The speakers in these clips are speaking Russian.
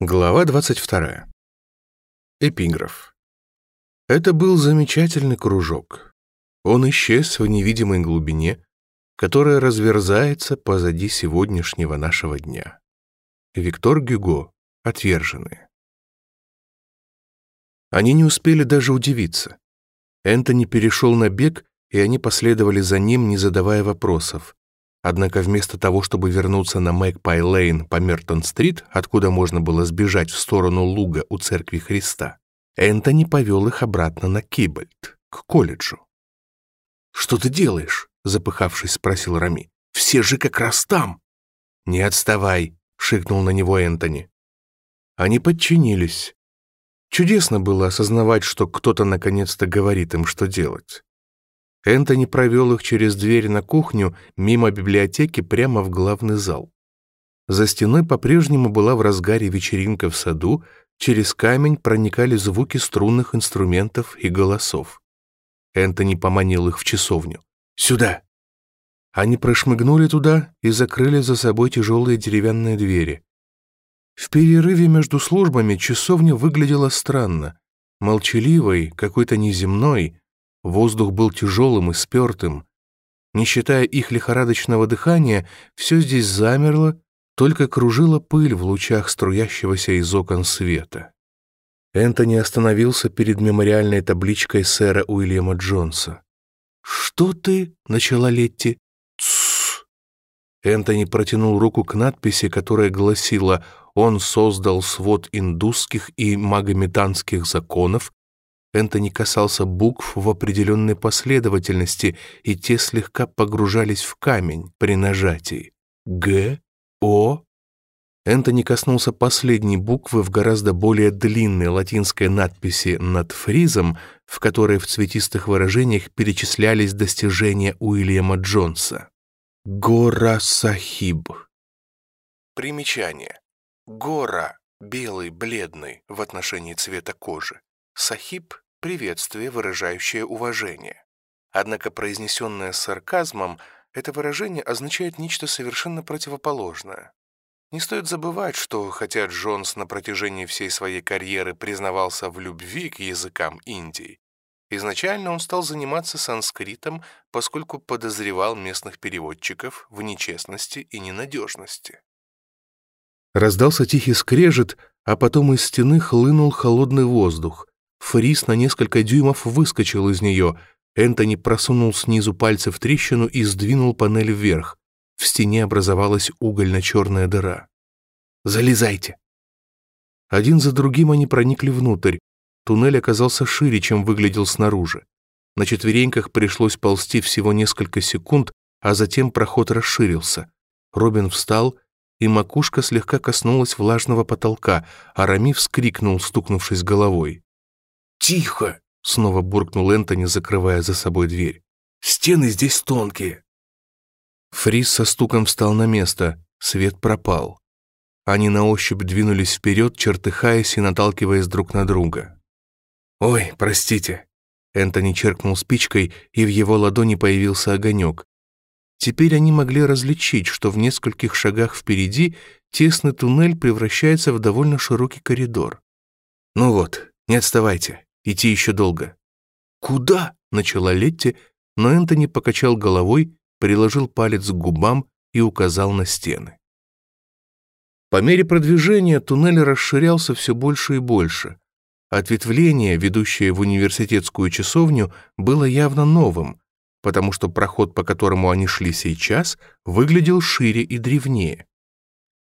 Глава 22. Эпиграф. Это был замечательный кружок. Он исчез в невидимой глубине, которая разверзается позади сегодняшнего нашего дня. Виктор Гюго. Отверженные. Они не успели даже удивиться. Энтони перешел на бег, и они последовали за ним, не задавая вопросов, Однако вместо того, чтобы вернуться на Мэгпай-Лейн по Мертон-стрит, откуда можно было сбежать в сторону луга у церкви Христа, Энтони повел их обратно на Кибольд, к колледжу. «Что ты делаешь?» — запыхавшись, спросил Рами. «Все же как раз там!» «Не отставай!» — шикнул на него Энтони. Они подчинились. Чудесно было осознавать, что кто-то наконец-то говорит им, что делать. Энтони провел их через дверь на кухню, мимо библиотеки, прямо в главный зал. За стеной по-прежнему была в разгаре вечеринка в саду, через камень проникали звуки струнных инструментов и голосов. Энтони поманил их в часовню. «Сюда!» Они прошмыгнули туда и закрыли за собой тяжелые деревянные двери. В перерыве между службами часовня выглядела странно, молчаливой, какой-то неземной, Воздух был тяжелым и спертым. Не считая их лихорадочного дыхания, все здесь замерло, только кружила пыль в лучах струящегося из окон света. Энтони остановился перед мемориальной табличкой сэра Уильяма Джонса. «Что ты?» — начала Летти. «Тссс!» Энтони протянул руку к надписи, которая гласила «Он создал свод индусских и магометанских законов, Энтони касался букв в определенной последовательности, и те слегка погружались в камень при нажатии. «Г», «О». Энтони коснулся последней буквы в гораздо более длинной латинской надписи над фризом, в которой в цветистых выражениях перечислялись достижения Уильяма Джонса. «Гора Сахиб». Примечание. «Гора» — белый, бледный в отношении цвета кожи. Сахиб, приветствие, выражающее уважение. Однако произнесенное с сарказмом, это выражение означает нечто совершенно противоположное. Не стоит забывать, что хотя Джонс на протяжении всей своей карьеры признавался в любви к языкам Индии, изначально он стал заниматься санскритом, поскольку подозревал местных переводчиков в нечестности и ненадежности. Раздался тихий скрежет, а потом из стены хлынул холодный воздух, Фрис на несколько дюймов выскочил из нее. Энтони просунул снизу пальцы в трещину и сдвинул панель вверх. В стене образовалась угольно-черная дыра. «Залезайте!» Один за другим они проникли внутрь. Туннель оказался шире, чем выглядел снаружи. На четвереньках пришлось ползти всего несколько секунд, а затем проход расширился. Робин встал, и макушка слегка коснулась влажного потолка, а Рами вскрикнул, стукнувшись головой. «Тихо!» — снова буркнул Энтони, закрывая за собой дверь. «Стены здесь тонкие!» Фрис со стуком встал на место, свет пропал. Они на ощупь двинулись вперед, чертыхаясь и наталкиваясь друг на друга. «Ой, простите!» Энтони черкнул спичкой, и в его ладони появился огонек. Теперь они могли различить, что в нескольких шагах впереди тесный туннель превращается в довольно широкий коридор. «Ну вот, не отставайте!» Идти еще долго». «Куда?» — начала Летти, но Энтони покачал головой, приложил палец к губам и указал на стены. По мере продвижения туннель расширялся все больше и больше. Ответвление, ведущее в университетскую часовню, было явно новым, потому что проход, по которому они шли сейчас, выглядел шире и древнее.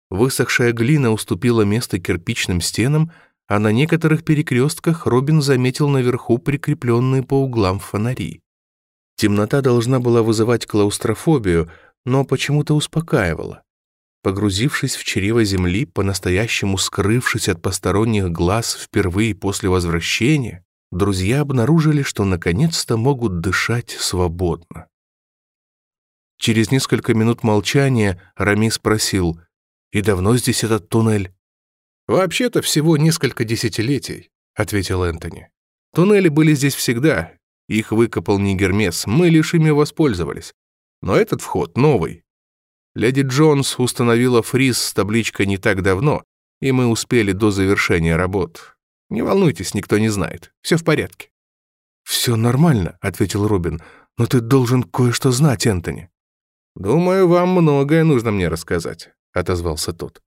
Высохшая глина уступила место кирпичным стенам, а на некоторых перекрестках Робин заметил наверху прикрепленные по углам фонари. Темнота должна была вызывать клаустрофобию, но почему-то успокаивала. Погрузившись в чрево земли, по-настоящему скрывшись от посторонних глаз впервые после возвращения, друзья обнаружили, что наконец-то могут дышать свободно. Через несколько минут молчания Рами спросил, «И давно здесь этот туннель?» «Вообще-то всего несколько десятилетий», — ответил Энтони. «Туннели были здесь всегда. Их выкопал не Гермес, мы лишь ими воспользовались. Но этот вход новый. Леди Джонс установила фриз с табличкой не так давно, и мы успели до завершения работ. Не волнуйтесь, никто не знает. Все в порядке». «Все нормально», — ответил Робин. «Но ты должен кое-что знать, Энтони». «Думаю, вам многое нужно мне рассказать», — отозвался тот.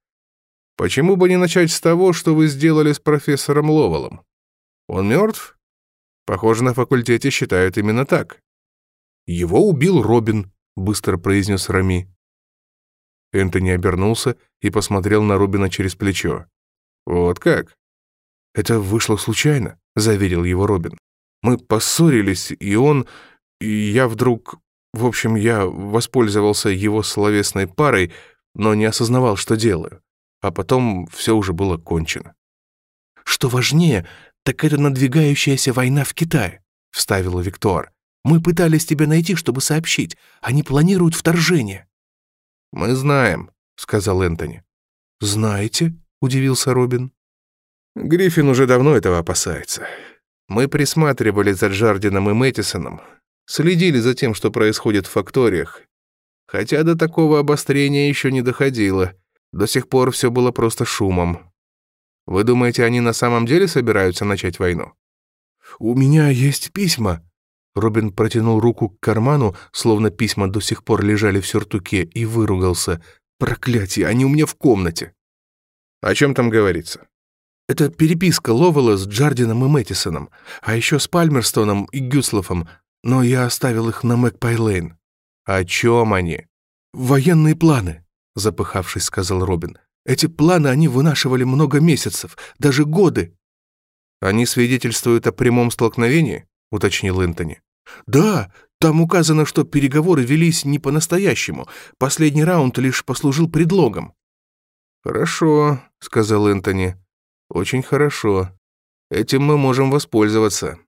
Почему бы не начать с того, что вы сделали с профессором Ловелом? Он мертв? Похоже, на факультете считают именно так. Его убил Робин, быстро произнес Рами. Энтони обернулся и посмотрел на Робина через плечо. Вот как? Это вышло случайно, заверил его Робин. Мы поссорились, и он... И я вдруг... В общем, я воспользовался его словесной парой, но не осознавал, что делаю а потом все уже было кончено. «Что важнее, так это надвигающаяся война в Китае», — вставила Виктор. «Мы пытались тебя найти, чтобы сообщить. Они планируют вторжение». «Мы знаем», — сказал Энтони. «Знаете?» — удивился Робин. «Гриффин уже давно этого опасается. Мы присматривали за Джардином и Мэттисоном, следили за тем, что происходит в факториях, хотя до такого обострения еще не доходило». До сих пор все было просто шумом. Вы думаете, они на самом деле собираются начать войну? У меня есть письма. Робин протянул руку к карману, словно письма до сих пор лежали в сюртуке, и выругался. Проклятие, они у меня в комнате. О чем там говорится? Это переписка Ловела с Джардином и Мэттисоном, а еще с Пальмерстоном и Гюслофом, но я оставил их на Мэкпайлейн. О чем они? Военные планы. — запыхавшись, сказал Робин. «Эти планы они вынашивали много месяцев, даже годы». «Они свидетельствуют о прямом столкновении?» — уточнил Энтони. «Да, там указано, что переговоры велись не по-настоящему. Последний раунд лишь послужил предлогом». «Хорошо», — сказал Энтони. «Очень хорошо. Этим мы можем воспользоваться.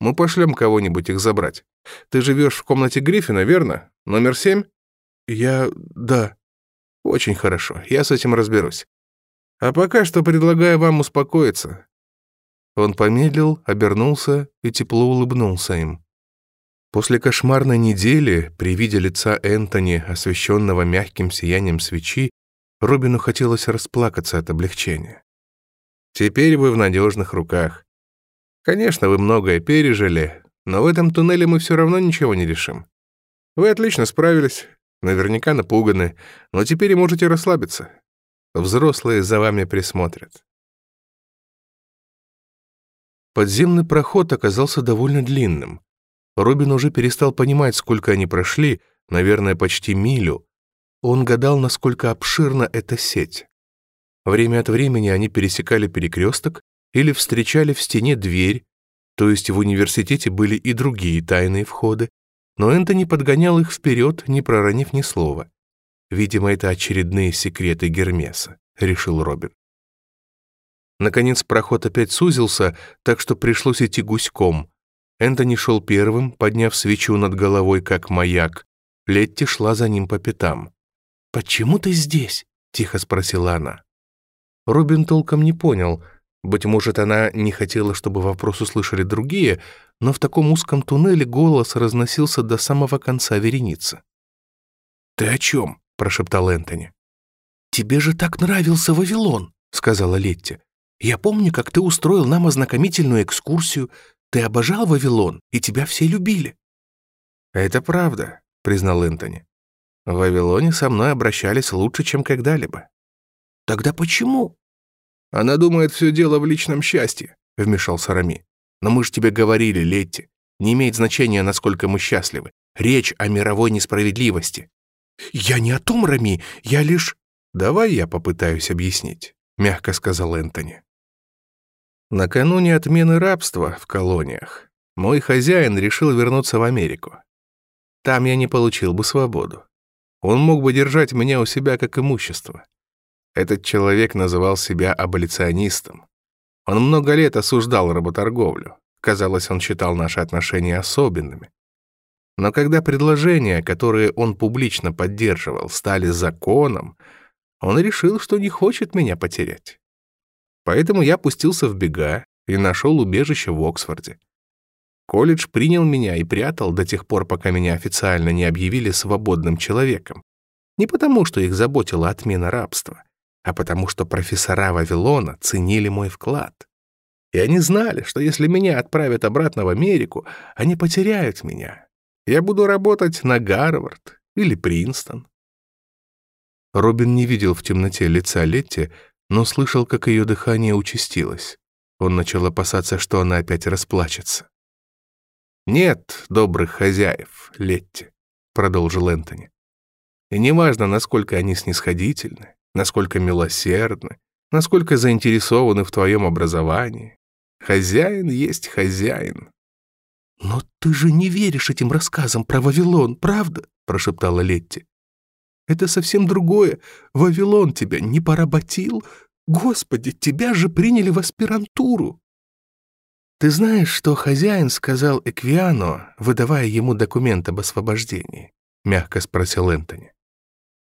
Мы пошлем кого-нибудь их забрать. Ты живешь в комнате Гриффина, верно? Номер семь?» «Я... да», очень хорошо, я с этим разберусь. А пока что предлагаю вам успокоиться». Он помедлил, обернулся и тепло улыбнулся им. После кошмарной недели, при виде лица Энтони, освещенного мягким сиянием свечи, Робину хотелось расплакаться от облегчения. «Теперь вы в надежных руках. Конечно, вы многое пережили, но в этом туннеле мы все равно ничего не решим. Вы отлично справились, Наверняка напуганы, но теперь можете расслабиться. Взрослые за вами присмотрят. Подземный проход оказался довольно длинным. Робин уже перестал понимать, сколько они прошли, наверное, почти милю. Он гадал, насколько обширна эта сеть. Время от времени они пересекали перекресток или встречали в стене дверь, то есть в университете были и другие тайные входы, но Энтони подгонял их вперед, не проронив ни слова. «Видимо, это очередные секреты Гермеса», — решил Робин. Наконец проход опять сузился, так что пришлось идти гуськом. Энтони шел первым, подняв свечу над головой, как маяк. Летти шла за ним по пятам. «Почему ты здесь?» — тихо спросила она. Робин толком не понял — быть может, она не хотела, чтобы вопрос услышали другие, но в таком узком туннеле голос разносился до самого конца вереницы. «Ты о чем?» — прошептал Энтони. «Тебе же так нравился Вавилон», — сказала Летти. «Я помню, как ты устроил нам ознакомительную экскурсию. Ты обожал Вавилон, и тебя все любили». «Это правда», — признал Энтони. «В Вавилоне со мной обращались лучше, чем когда-либо». «Тогда почему?» Она думает, все дело в личном счастье», — вмешался Рами. «Но мы же тебе говорили, Летти. Не имеет значения, насколько мы счастливы. Речь о мировой несправедливости». «Я не о том, Рами, я лишь...» «Давай я попытаюсь объяснить», — мягко сказал Энтони. Накануне отмены рабства в колониях мой хозяин решил вернуться в Америку. Там я не получил бы свободу. Он мог бы держать меня у себя как имущество. Этот человек называл себя аболиционистом. Он много лет осуждал работорговлю. Казалось, он считал наши отношения особенными. Но когда предложения, которые он публично поддерживал, стали законом, он решил, что не хочет меня потерять. Поэтому я пустился в бега и нашел убежище в Оксфорде. Колледж принял меня и прятал до тех пор, пока меня официально не объявили свободным человеком. Не потому, что их заботила отмена рабства а потому что профессора Вавилона ценили мой вклад. И они знали, что если меня отправят обратно в Америку, они потеряют меня. Я буду работать на Гарвард или Принстон. Робин не видел в темноте лица Летти, но слышал, как ее дыхание участилось. Он начал опасаться, что она опять расплачется. «Нет добрых хозяев, Летти», — продолжил Энтони. «И неважно, насколько они снисходительны, насколько милосердны, насколько заинтересованы в твоем образовании. Хозяин есть хозяин. «Но ты же не веришь этим рассказам про Вавилон, правда?» — прошептала Летти. «Это совсем другое. Вавилон тебя не поработил. Господи, тебя же приняли в аспирантуру!» «Ты знаешь, что хозяин сказал Эквиано, выдавая ему документ об освобождении?» — мягко спросил Энтони.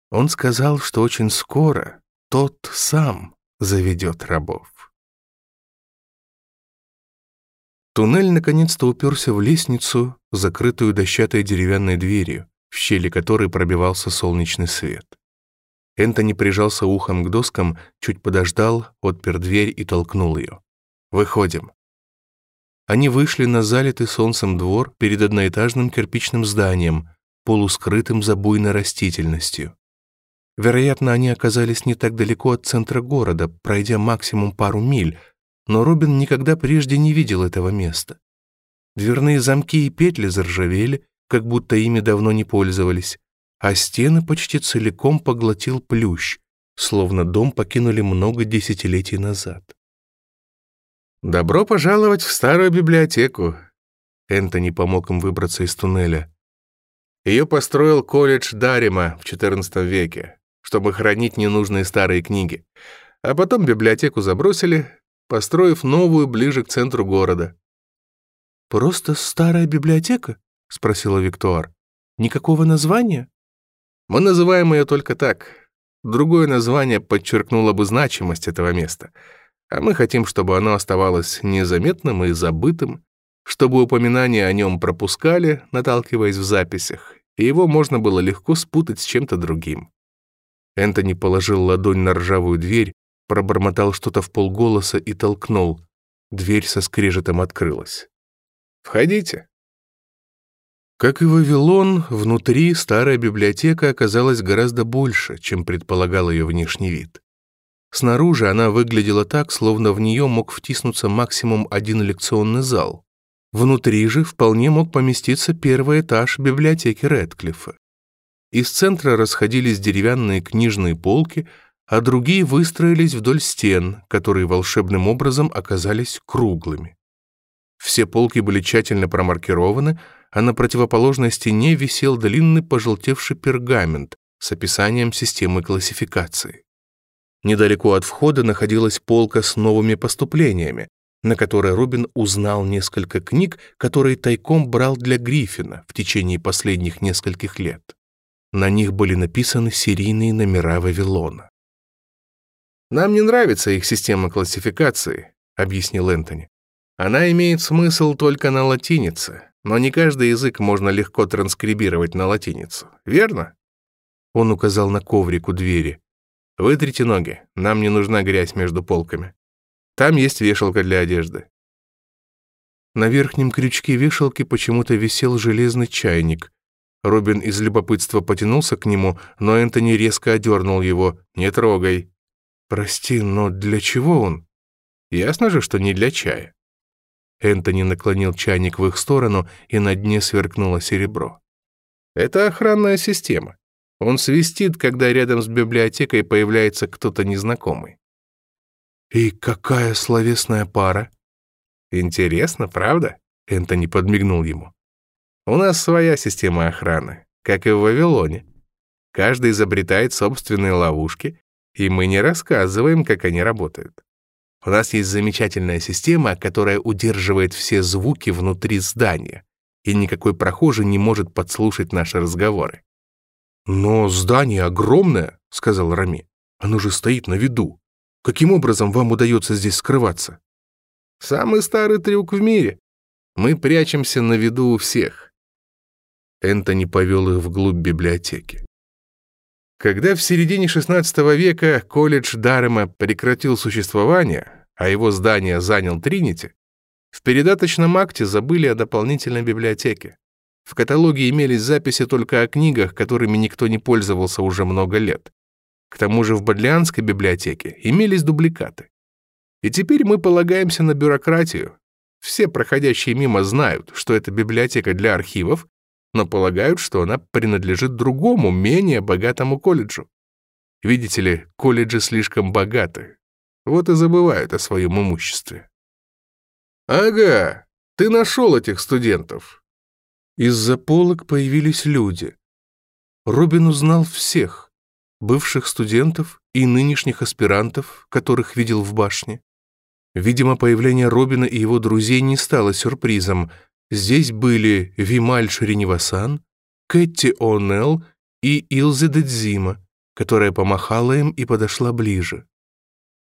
Он сказал, что очень скоро тот сам заведет рабов. Туннель наконец-то уперся в лестницу, закрытую дощатой деревянной дверью, в щели которой пробивался солнечный свет. Энтони прижался ухом к доскам, чуть подождал, отпер дверь и толкнул ее. «Выходим». Они вышли на залитый солнцем двор перед одноэтажным кирпичным зданием, полускрытым за буйной растительностью. Вероятно, они оказались не так далеко от центра города, пройдя максимум пару миль, но Робин никогда прежде не видел этого места. Дверные замки и петли заржавели, как будто ими давно не пользовались, а стены почти целиком поглотил плющ, словно дом покинули много десятилетий назад. «Добро пожаловать в старую библиотеку!» Энтони помог им выбраться из туннеля. Ее построил колледж Дарима в XIV веке чтобы хранить ненужные старые книги. А потом библиотеку забросили, построив новую ближе к центру города. «Просто старая библиотека?» — спросила Виктуар. «Никакого названия?» «Мы называем ее только так. Другое название подчеркнуло бы значимость этого места. А мы хотим, чтобы оно оставалось незаметным и забытым, чтобы упоминания о нем пропускали, наталкиваясь в записях, и его можно было легко спутать с чем-то другим. Энтони положил ладонь на ржавую дверь, пробормотал что-то в полголоса и толкнул. Дверь со скрежетом открылась. «Входите». Как и Вавилон, внутри старая библиотека оказалась гораздо больше, чем предполагал ее внешний вид. Снаружи она выглядела так, словно в нее мог втиснуться максимум один лекционный зал. Внутри же вполне мог поместиться первый этаж библиотеки Рэдклиффа. Из центра расходились деревянные книжные полки, а другие выстроились вдоль стен, которые волшебным образом оказались круглыми. Все полки были тщательно промаркированы, а на противоположной стене висел длинный пожелтевший пергамент с описанием системы классификации. Недалеко от входа находилась полка с новыми поступлениями, на которой Рубин узнал несколько книг, которые тайком брал для Гриффина в течение последних нескольких лет. На них были написаны серийные номера Вавилона. «Нам не нравится их система классификации», — объяснил Энтони. «Она имеет смысл только на латинице, но не каждый язык можно легко транскрибировать на латиницу, верно?» Он указал на коврик у двери. «Вытрите ноги, нам не нужна грязь между полками. Там есть вешалка для одежды». На верхнем крючке вешалки почему-то висел железный чайник, Робин из любопытства потянулся к нему, но Энтони резко одернул его. «Не трогай». «Прости, но для чего он?» «Ясно же, что не для чая». Энтони наклонил чайник в их сторону, и на дне сверкнуло серебро. «Это охранная система. Он свистит, когда рядом с библиотекой появляется кто-то незнакомый». «И какая словесная пара!» «Интересно, правда?» — Энтони подмигнул ему. У нас своя система охраны, как и в Вавилоне. Каждый изобретает собственные ловушки, и мы не рассказываем, как они работают. У нас есть замечательная система, которая удерживает все звуки внутри здания, и никакой прохожий не может подслушать наши разговоры. «Но здание огромное», — сказал Рами. «Оно же стоит на виду. Каким образом вам удается здесь скрываться?» «Самый старый трюк в мире. Мы прячемся на виду у всех. Энтони повел их вглубь библиотеки. Когда в середине XVI века колледж Дарема прекратил существование, а его здание занял Тринити, в передаточном акте забыли о дополнительной библиотеке. В каталоге имелись записи только о книгах, которыми никто не пользовался уже много лет. К тому же в Бодлианской библиотеке имелись дубликаты. И теперь мы полагаемся на бюрократию. Все проходящие мимо знают, что это библиотека для архивов, но полагают, что она принадлежит другому, менее богатому колледжу. Видите ли, колледжи слишком богаты. Вот и забывают о своем имуществе. «Ага, ты нашел этих студентов!» Из-за полок появились люди. Робин узнал всех, бывших студентов и нынешних аспирантов, которых видел в башне. Видимо, появление Робина и его друзей не стало сюрпризом — Здесь были Вималь Шриневасан, Кэти О'Нелл и Илзе Дедзима, которая помахала им и подошла ближе.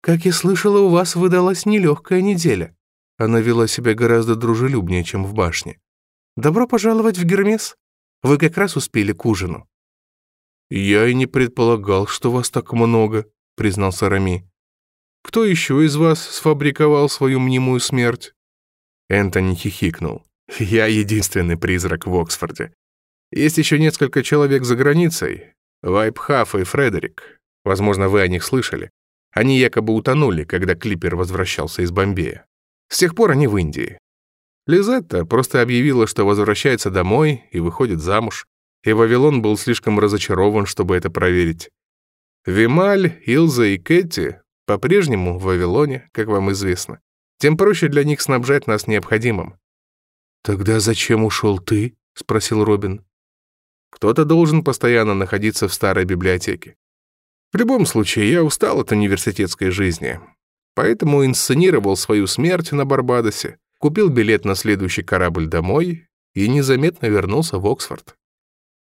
«Как я слышала, у вас выдалась нелегкая неделя». Она вела себя гораздо дружелюбнее, чем в башне. «Добро пожаловать в Гермес. Вы как раз успели к ужину». «Я и не предполагал, что вас так много», — признался Рами. «Кто еще из вас сфабриковал свою мнимую смерть?» Энтони хихикнул. Я единственный призрак в Оксфорде. Есть еще несколько человек за границей. Вайпхаф и Фредерик. Возможно, вы о них слышали. Они якобы утонули, когда Клиппер возвращался из Бомбея. С тех пор они в Индии. Лизетта просто объявила, что возвращается домой и выходит замуж, и Вавилон был слишком разочарован, чтобы это проверить. Вималь, Илза и Кэти по-прежнему в Вавилоне, как вам известно. Тем проще для них снабжать нас необходимым. «Тогда зачем ушел ты?» — спросил Робин. «Кто-то должен постоянно находиться в старой библиотеке. В любом случае, я устал от университетской жизни, поэтому инсценировал свою смерть на Барбадосе, купил билет на следующий корабль домой и незаметно вернулся в Оксфорд».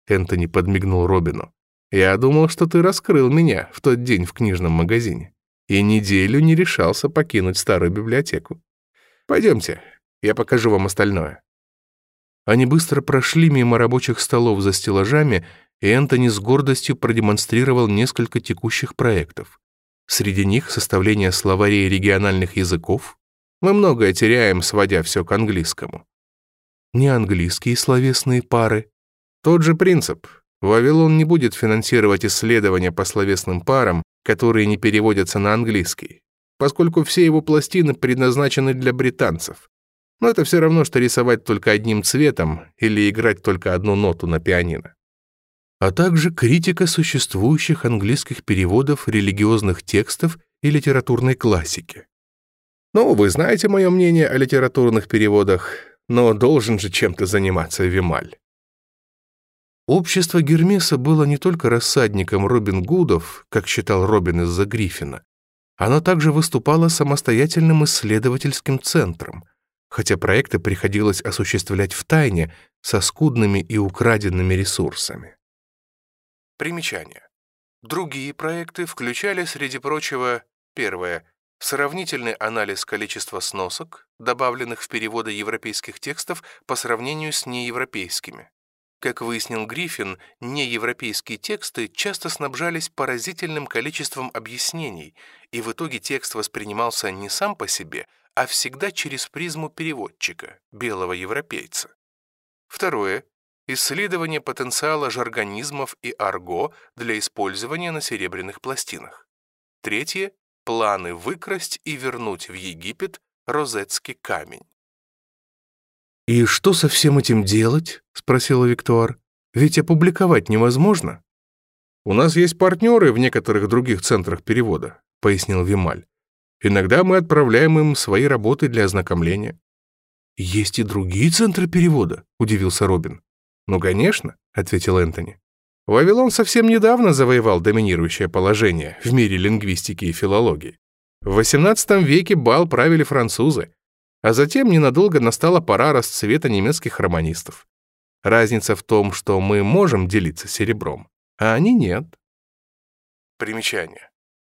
Энтони подмигнул Робину. «Я думал, что ты раскрыл меня в тот день в книжном магазине и неделю не решался покинуть старую библиотеку. Пойдемте, я покажу вам остальное». Они быстро прошли мимо рабочих столов за стеллажами, и Энтони с гордостью продемонстрировал несколько текущих проектов. Среди них составление словарей региональных языков. Мы многое теряем, сводя все к английскому. Не английские словесные пары. Тот же принцип. Вавилон не будет финансировать исследования по словесным парам, которые не переводятся на английский, поскольку все его пластины предназначены для британцев. Но это все равно, что рисовать только одним цветом или играть только одну ноту на пианино. А также критика существующих английских переводов религиозных текстов и литературной классики. Ну, вы знаете мое мнение о литературных переводах, но должен же чем-то заниматься Вималь. Общество Гермеса было не только рассадником Робин Гудов, как считал Робин из-за Гриффина, оно также выступало самостоятельным исследовательским центром, хотя проекты приходилось осуществлять в тайне со скудными и украденными ресурсами. Примечание. Другие проекты включали, среди прочего, первое — сравнительный анализ количества сносок, добавленных в переводы европейских текстов по сравнению с неевропейскими. Как выяснил Гриффин, неевропейские тексты часто снабжались поразительным количеством объяснений, и в итоге текст воспринимался не сам по себе — а всегда через призму переводчика, белого европейца. Второе. Исследование потенциала жорганизмов и арго для использования на серебряных пластинах. Третье. Планы выкрасть и вернуть в Египет розетский камень. «И что со всем этим делать?» — спросила Виктуар. «Ведь опубликовать невозможно». «У нас есть партнеры в некоторых других центрах перевода», — пояснил Вималь. Иногда мы отправляем им свои работы для ознакомления. «Есть и другие центры перевода», — удивился Робин. «Ну, конечно», — ответил Энтони. «Вавилон совсем недавно завоевал доминирующее положение в мире лингвистики и филологии. В XVIII веке бал правили французы, а затем ненадолго настала пора расцвета немецких романистов. Разница в том, что мы можем делиться серебром, а они нет». Примечание.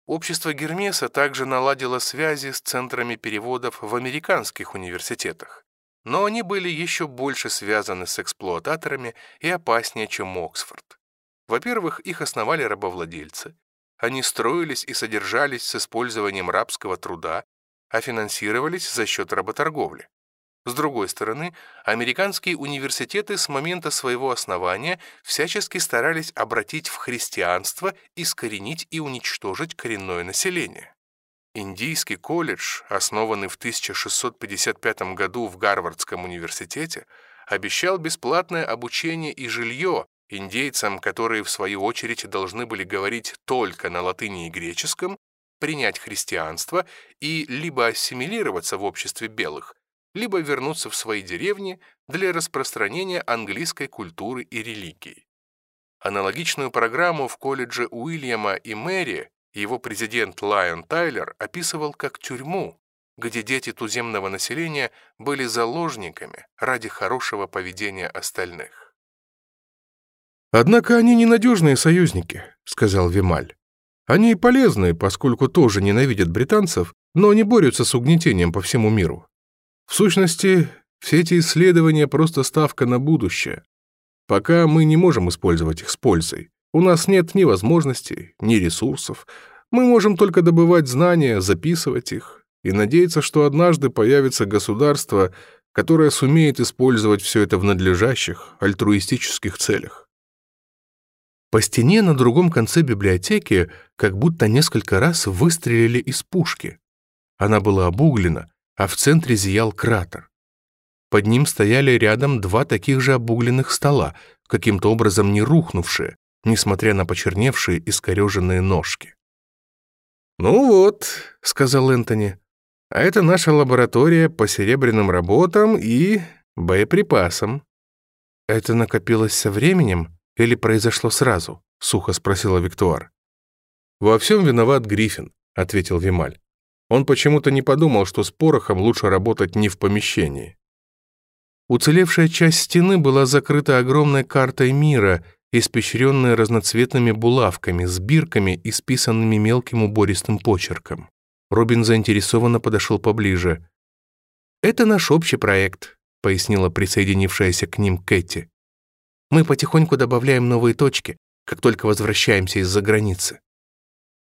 Общество Гермеса также наладило связи с центрами переводов в американских университетах. Но они были еще больше связаны с эксплуататорами и опаснее, чем Оксфорд. Во-первых, их основали рабовладельцы. Они строились и содержались с использованием рабского труда, а финансировались за счет работорговли. С другой стороны, американские университеты с момента своего основания всячески старались обратить в христианство, искоренить и уничтожить коренное население. Индийский колледж, основанный в 1655 году в Гарвардском университете, обещал бесплатное обучение и жилье индейцам, которые в свою очередь должны были говорить только на латыни и греческом, принять христианство и либо ассимилироваться в обществе белых, либо вернуться в свои деревни для распространения английской культуры и религии. Аналогичную программу в колледже Уильяма и Мэри его президент Лайон Тайлер описывал как тюрьму, где дети туземного населения были заложниками ради хорошего поведения остальных. «Однако они ненадежные союзники», — сказал Вималь. «Они полезны, поскольку тоже ненавидят британцев, но не борются с угнетением по всему миру. В сущности, все эти исследования просто ставка на будущее. Пока мы не можем использовать их с пользой. У нас нет ни возможностей, ни ресурсов. Мы можем только добывать знания, записывать их и надеяться, что однажды появится государство, которое сумеет использовать все это в надлежащих, альтруистических целях. По стене на другом конце библиотеки как будто несколько раз выстрелили из пушки. Она была обуглена, а в центре зиял кратер. Под ним стояли рядом два таких же обугленных стола, каким-то образом не рухнувшие, несмотря на почерневшие и скореженные ножки. «Ну вот», — сказал Энтони, — «а это наша лаборатория по серебряным работам и боеприпасам». «Это накопилось со временем или произошло сразу?» — сухо спросила Виктуар. «Во всем виноват Гриффин», — ответил Вималь. Он почему-то не подумал, что с порохом лучше работать не в помещении. Уцелевшая часть стены была закрыта огромной картой мира, испещренной разноцветными булавками, с бирками и списанными мелким убористым почерком. Робин заинтересованно подошел поближе. «Это наш общий проект», — пояснила присоединившаяся к ним Кэти. «Мы потихоньку добавляем новые точки, как только возвращаемся из-за границы».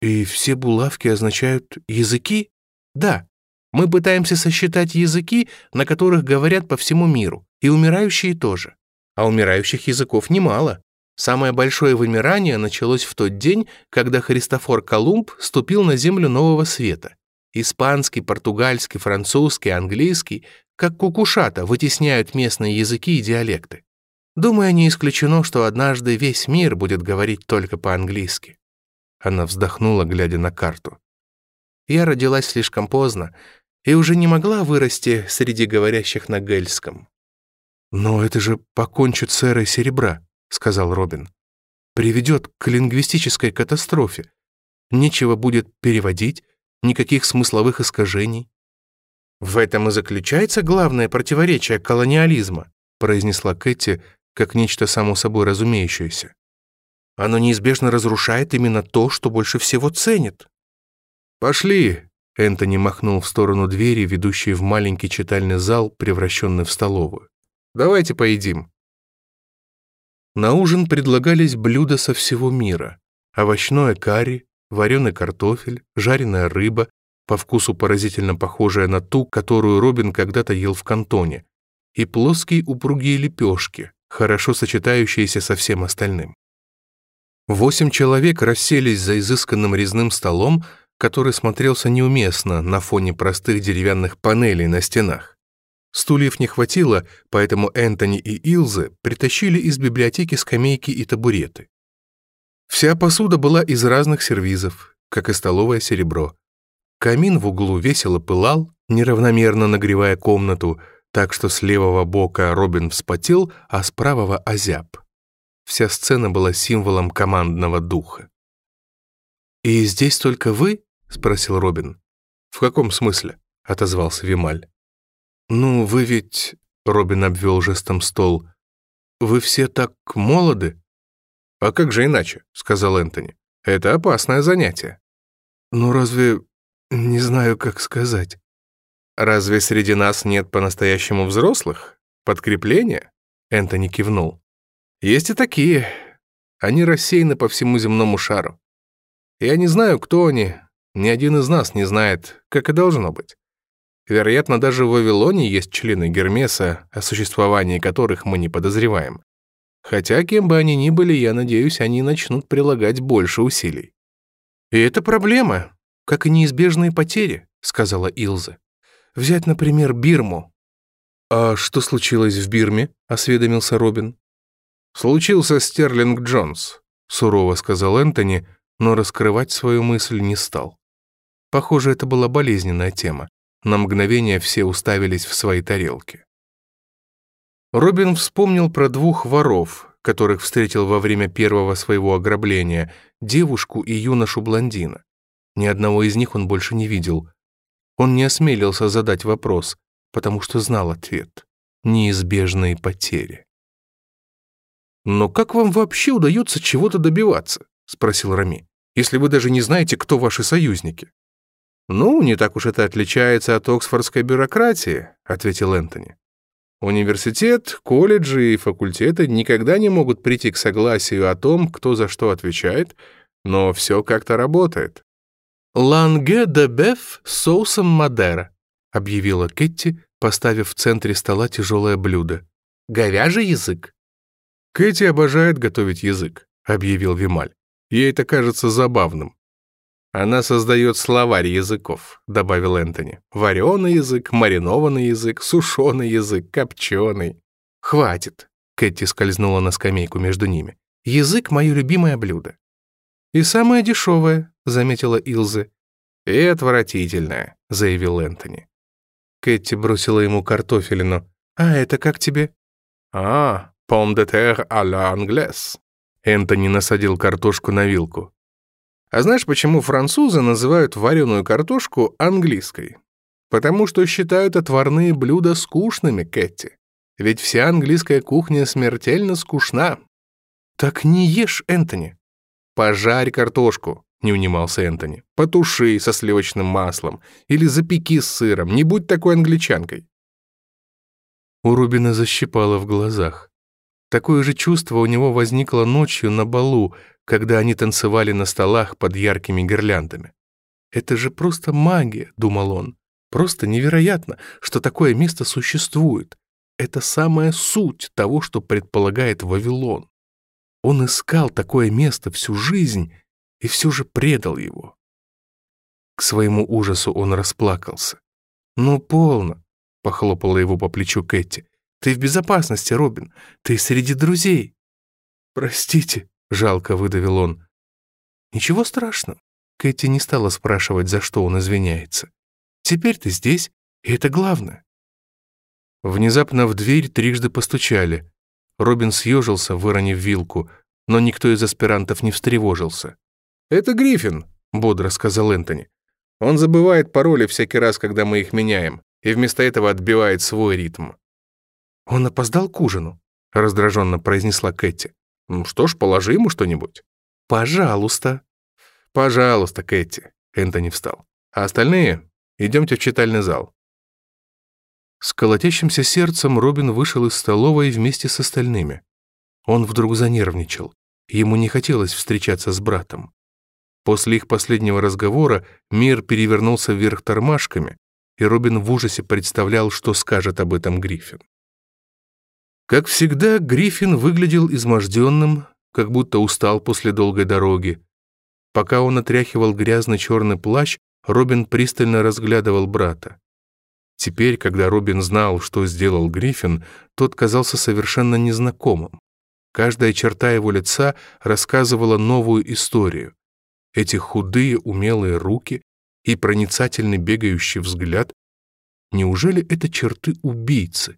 «И все булавки означают языки?» Да, мы пытаемся сосчитать языки, на которых говорят по всему миру, и умирающие тоже. А умирающих языков немало. Самое большое вымирание началось в тот день, когда Христофор Колумб ступил на землю Нового Света. Испанский, португальский, французский, английский, как кукушата, вытесняют местные языки и диалекты. Думаю, не исключено, что однажды весь мир будет говорить только по-английски. Она вздохнула, глядя на карту. Я родилась слишком поздно и уже не могла вырасти среди говорящих на гельском. «Но это же покончит с эрой серебра», — сказал Робин. «Приведет к лингвистической катастрофе. Нечего будет переводить, никаких смысловых искажений». «В этом и заключается главное противоречие колониализма», произнесла Кэти как нечто само собой разумеющееся. «Оно неизбежно разрушает именно то, что больше всего ценит». «Пошли!» Энтони махнул в сторону двери, ведущей в маленький читальный зал, превращенный в столовую. «Давайте поедим». На ужин предлагались блюда со всего мира. Овощное карри, вареный картофель, жареная рыба, по вкусу поразительно похожая на ту, которую Робин когда-то ел в кантоне, и плоские упругие лепешки, хорошо сочетающиеся со всем остальным. Восемь человек расселись за изысканным резным столом, который смотрелся неуместно на фоне простых деревянных панелей на стенах. Стульев не хватило, поэтому Энтони и Илза притащили из библиотеки скамейки и табуреты. Вся посуда была из разных сервизов, как и столовое серебро. Камин в углу весело пылал, неравномерно нагревая комнату, так что с левого бока Робин вспотел, а с правого — озяб. Вся сцена была символом командного духа. «И здесь только вы?» — спросил Робин. «В каком смысле?» — отозвался Вималь. «Ну, вы ведь...» — Робин обвел жестом стол. «Вы все так молоды?» «А как же иначе?» — сказал Энтони. «Это опасное занятие». «Ну разве... не знаю, как сказать». «Разве среди нас нет по-настоящему взрослых? Подкрепления?» Энтони кивнул. «Есть и такие. Они рассеяны по всему земному шару. Я не знаю, кто они, ни один из нас не знает, как и должно быть. Вероятно, даже в Вавилоне есть члены Гермеса, о существовании которых мы не подозреваем. Хотя, кем бы они ни были, я надеюсь, они начнут прилагать больше усилий. «И это проблема, как и неизбежные потери», — сказала Илза. «Взять, например, Бирму». «А что случилось в Бирме?» — осведомился Робин. «Случился Стерлинг Джонс», — сурово сказал Энтони, но раскрывать свою мысль не стал. Похоже, это была болезненная тема. На мгновение все уставились в свои тарелки. Робин вспомнил про двух воров, которых встретил во время первого своего ограбления, девушку и юношу-блондина. Ни одного из них он больше не видел. Он не осмелился задать вопрос, потому что знал ответ. Неизбежные потери. «Но как вам вообще удается чего-то добиваться?» — спросил Рами. «Если вы даже не знаете, кто ваши союзники?» «Ну, не так уж это отличается от оксфордской бюрократии», — ответил Энтони. «Университет, колледжи и факультеты никогда не могут прийти к согласию о том, кто за что отвечает, но все как-то работает». «Ланге де беф с соусом Мадера», — объявила Кэтти, поставив в центре стола тяжелое блюдо. «Говяжий язык». «Кэти обожает готовить язык», — объявил Вималь. «Ей это кажется забавным». Она создает словарь языков», — добавил Энтони. «Вареный язык, маринованный язык, сушеный язык, копченый». «Хватит», — Кэти скользнула на скамейку между ними. «Язык — мое любимое блюдо». «И самое дешевое», — заметила Илза. «И отвратительное», — заявил Энтони. Кэти бросила ему картофелину. «А это как тебе?» «А, пом де тер а ла англес». Энтони насадил картошку на вилку. А знаешь, почему французы называют вареную картошку английской? Потому что считают отварные блюда скучными, Кэти. Ведь вся английская кухня смертельно скучна. Так не ешь, Энтони. Пожарь картошку, не унимался Энтони. Потуши со сливочным маслом или запеки с сыром, не будь такой англичанкой. У Рубина защипало в глазах. Такое же чувство у него возникло ночью на балу, когда они танцевали на столах под яркими гирляндами. «Это же просто магия», — думал он. «Просто невероятно, что такое место существует. Это самая суть того, что предполагает Вавилон. Он искал такое место всю жизнь и все же предал его». К своему ужасу он расплакался. «Ну, полно», — похлопала его по плечу Кэти. Ты в безопасности, Робин. Ты среди друзей». «Простите», — жалко выдавил он. «Ничего страшного». Кэти не стала спрашивать, за что он извиняется. «Теперь ты здесь, и это главное». Внезапно в дверь трижды постучали. Робин съежился, выронив вилку, но никто из аспирантов не встревожился. «Это Гриффин», — бодро сказал Энтони. «Он забывает пароли всякий раз, когда мы их меняем, и вместо этого отбивает свой ритм». «Он опоздал к ужину», — раздраженно произнесла Кэти. «Ну что ж, положи ему что-нибудь». «Пожалуйста». «Пожалуйста, Кэти», — Энтони встал. «А остальные? Идемте в читальный зал». С колотящимся сердцем Робин вышел из столовой вместе с остальными. Он вдруг занервничал. Ему не хотелось встречаться с братом. После их последнего разговора мир перевернулся вверх тормашками, и Робин в ужасе представлял, что скажет об этом Гриффин. Как всегда, Гриффин выглядел изможденным, как будто устал после долгой дороги. Пока он отряхивал грязно-черный плащ, Робин пристально разглядывал брата. Теперь, когда Робин знал, что сделал Гриффин, тот казался совершенно незнакомым. Каждая черта его лица рассказывала новую историю. Эти худые, умелые руки и проницательный бегающий взгляд. Неужели это черты убийцы?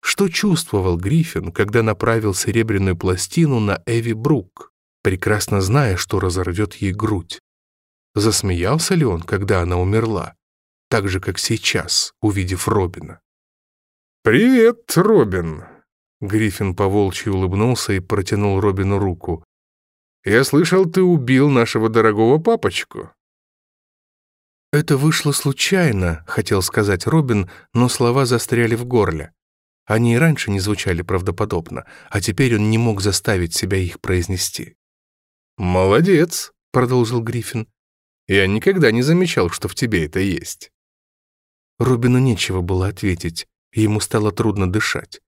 что чувствовал Гриффин, когда направил серебряную пластину на Эви Брук, прекрасно зная, что разорвет ей грудь. Засмеялся ли он, когда она умерла? Так же, как сейчас, увидев Робина. «Привет, Робин!» Гриффин поволчьи улыбнулся и протянул Робину руку. «Я слышал, ты убил нашего дорогого папочку». «Это вышло случайно», — хотел сказать Робин, но слова застряли в горле. Они и раньше не звучали правдоподобно, а теперь он не мог заставить себя их произнести. «Молодец», — продолжил Гриффин. «Я никогда не замечал, что в тебе это есть». Робину нечего было ответить, ему стало трудно дышать.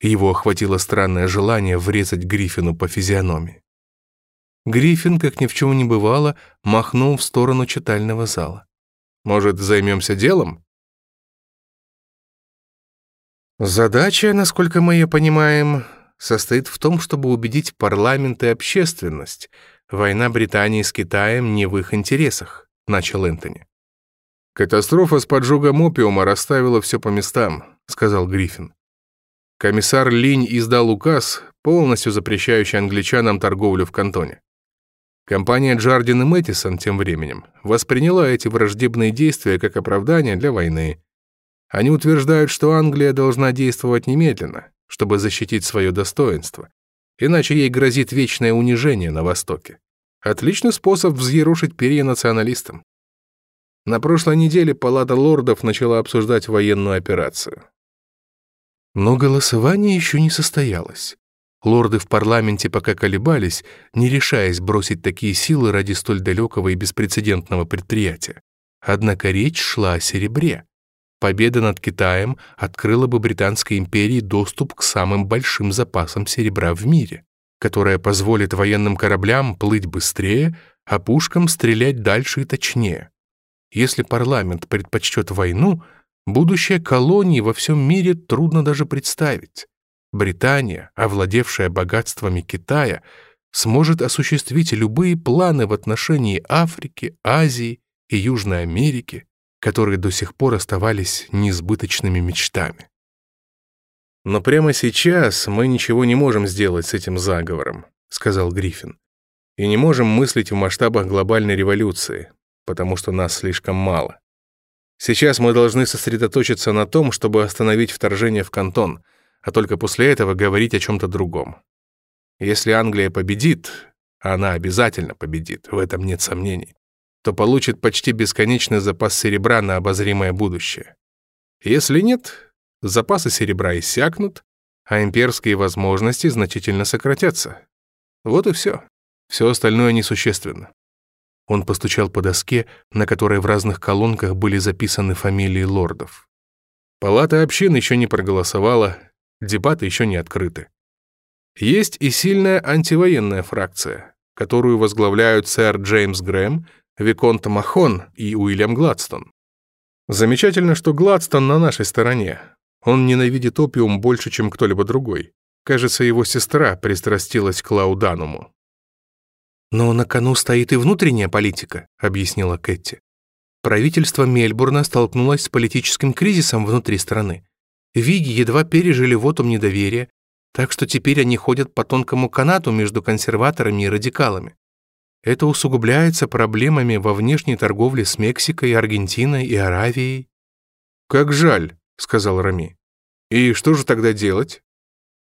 Его охватило странное желание врезать Гриффину по физиономии. Гриффин, как ни в чем не бывало, махнул в сторону читального зала. «Может, займемся делом?» Задача, насколько мы ее понимаем, состоит в том, чтобы убедить парламент и общественность, война Британии с Китаем не в их интересах, начал Энтони. Катастрофа с поджогом опиума расставила все по местам, сказал Гриффин. Комиссар Линь издал указ, полностью запрещающий англичанам торговлю в кантоне. Компания Джардин и Мэттисон тем временем восприняла эти враждебные действия как оправдание для войны, они утверждают, что Англия должна действовать немедленно, чтобы защитить свое достоинство, иначе ей грозит вечное унижение на Востоке. Отличный способ взъерушить перья националистам. На прошлой неделе Палата лордов начала обсуждать военную операцию. Но голосование еще не состоялось. Лорды в парламенте пока колебались, не решаясь бросить такие силы ради столь далекого и беспрецедентного предприятия. Однако речь шла о серебре. Победа над Китаем открыла бы Британской империи доступ к самым большим запасам серебра в мире, которая позволит военным кораблям плыть быстрее, а пушкам стрелять дальше и точнее. Если парламент предпочтет войну, будущее колонии во всем мире трудно даже представить. Британия, овладевшая богатствами Китая, сможет осуществить любые планы в отношении Африки, Азии и Южной Америки – которые до сих пор оставались неизбыточными мечтами. «Но прямо сейчас мы ничего не можем сделать с этим заговором», — сказал Гриффин. «И не можем мыслить в масштабах глобальной революции, потому что нас слишком мало. Сейчас мы должны сосредоточиться на том, чтобы остановить вторжение в Кантон, а только после этого говорить о чем-то другом. Если Англия победит, она обязательно победит, в этом нет сомнений, то получит почти бесконечный запас серебра на обозримое будущее. Если нет, запасы серебра иссякнут, а имперские возможности значительно сократятся. Вот и все. Все остальное несущественно. Он постучал по доске, на которой в разных колонках были записаны фамилии лордов. Палата общин еще не проголосовала, дебаты еще не открыты. Есть и сильная антивоенная фракция, которую возглавляют сэр Джеймс Грэм Виконт Махон и Уильям Гладстон. Замечательно, что Гладстон на нашей стороне. Он ненавидит опиум больше, чем кто-либо другой. Кажется, его сестра пристрастилась к Лаудануму. «Но на кону стоит и внутренняя политика», — объяснила Кэти. Правительство Мельбурна столкнулось с политическим кризисом внутри страны. Виги едва пережили вотум недоверия, так что теперь они ходят по тонкому канату между консерваторами и радикалами. Это усугубляется проблемами во внешней торговле с Мексикой, Аргентиной и Аравией. «Как жаль», — сказал Рами. «И что же тогда делать?»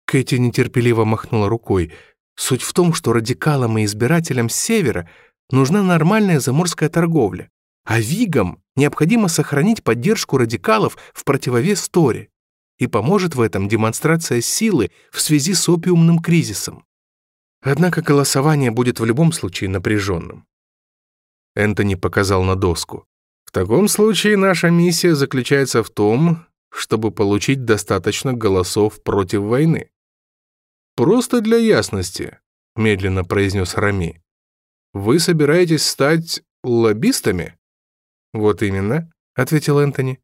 Кэти нетерпеливо махнула рукой. «Суть в том, что радикалам и избирателям с севера нужна нормальная заморская торговля, а Вигам необходимо сохранить поддержку радикалов в противовес Торе, и поможет в этом демонстрация силы в связи с опиумным кризисом. Однако голосование будет в любом случае напряженным. Энтони показал на доску. В таком случае наша миссия заключается в том, чтобы получить достаточно голосов против войны. Просто для ясности, медленно произнес Рами. Вы собираетесь стать лоббистами? Вот именно, ответил Энтони.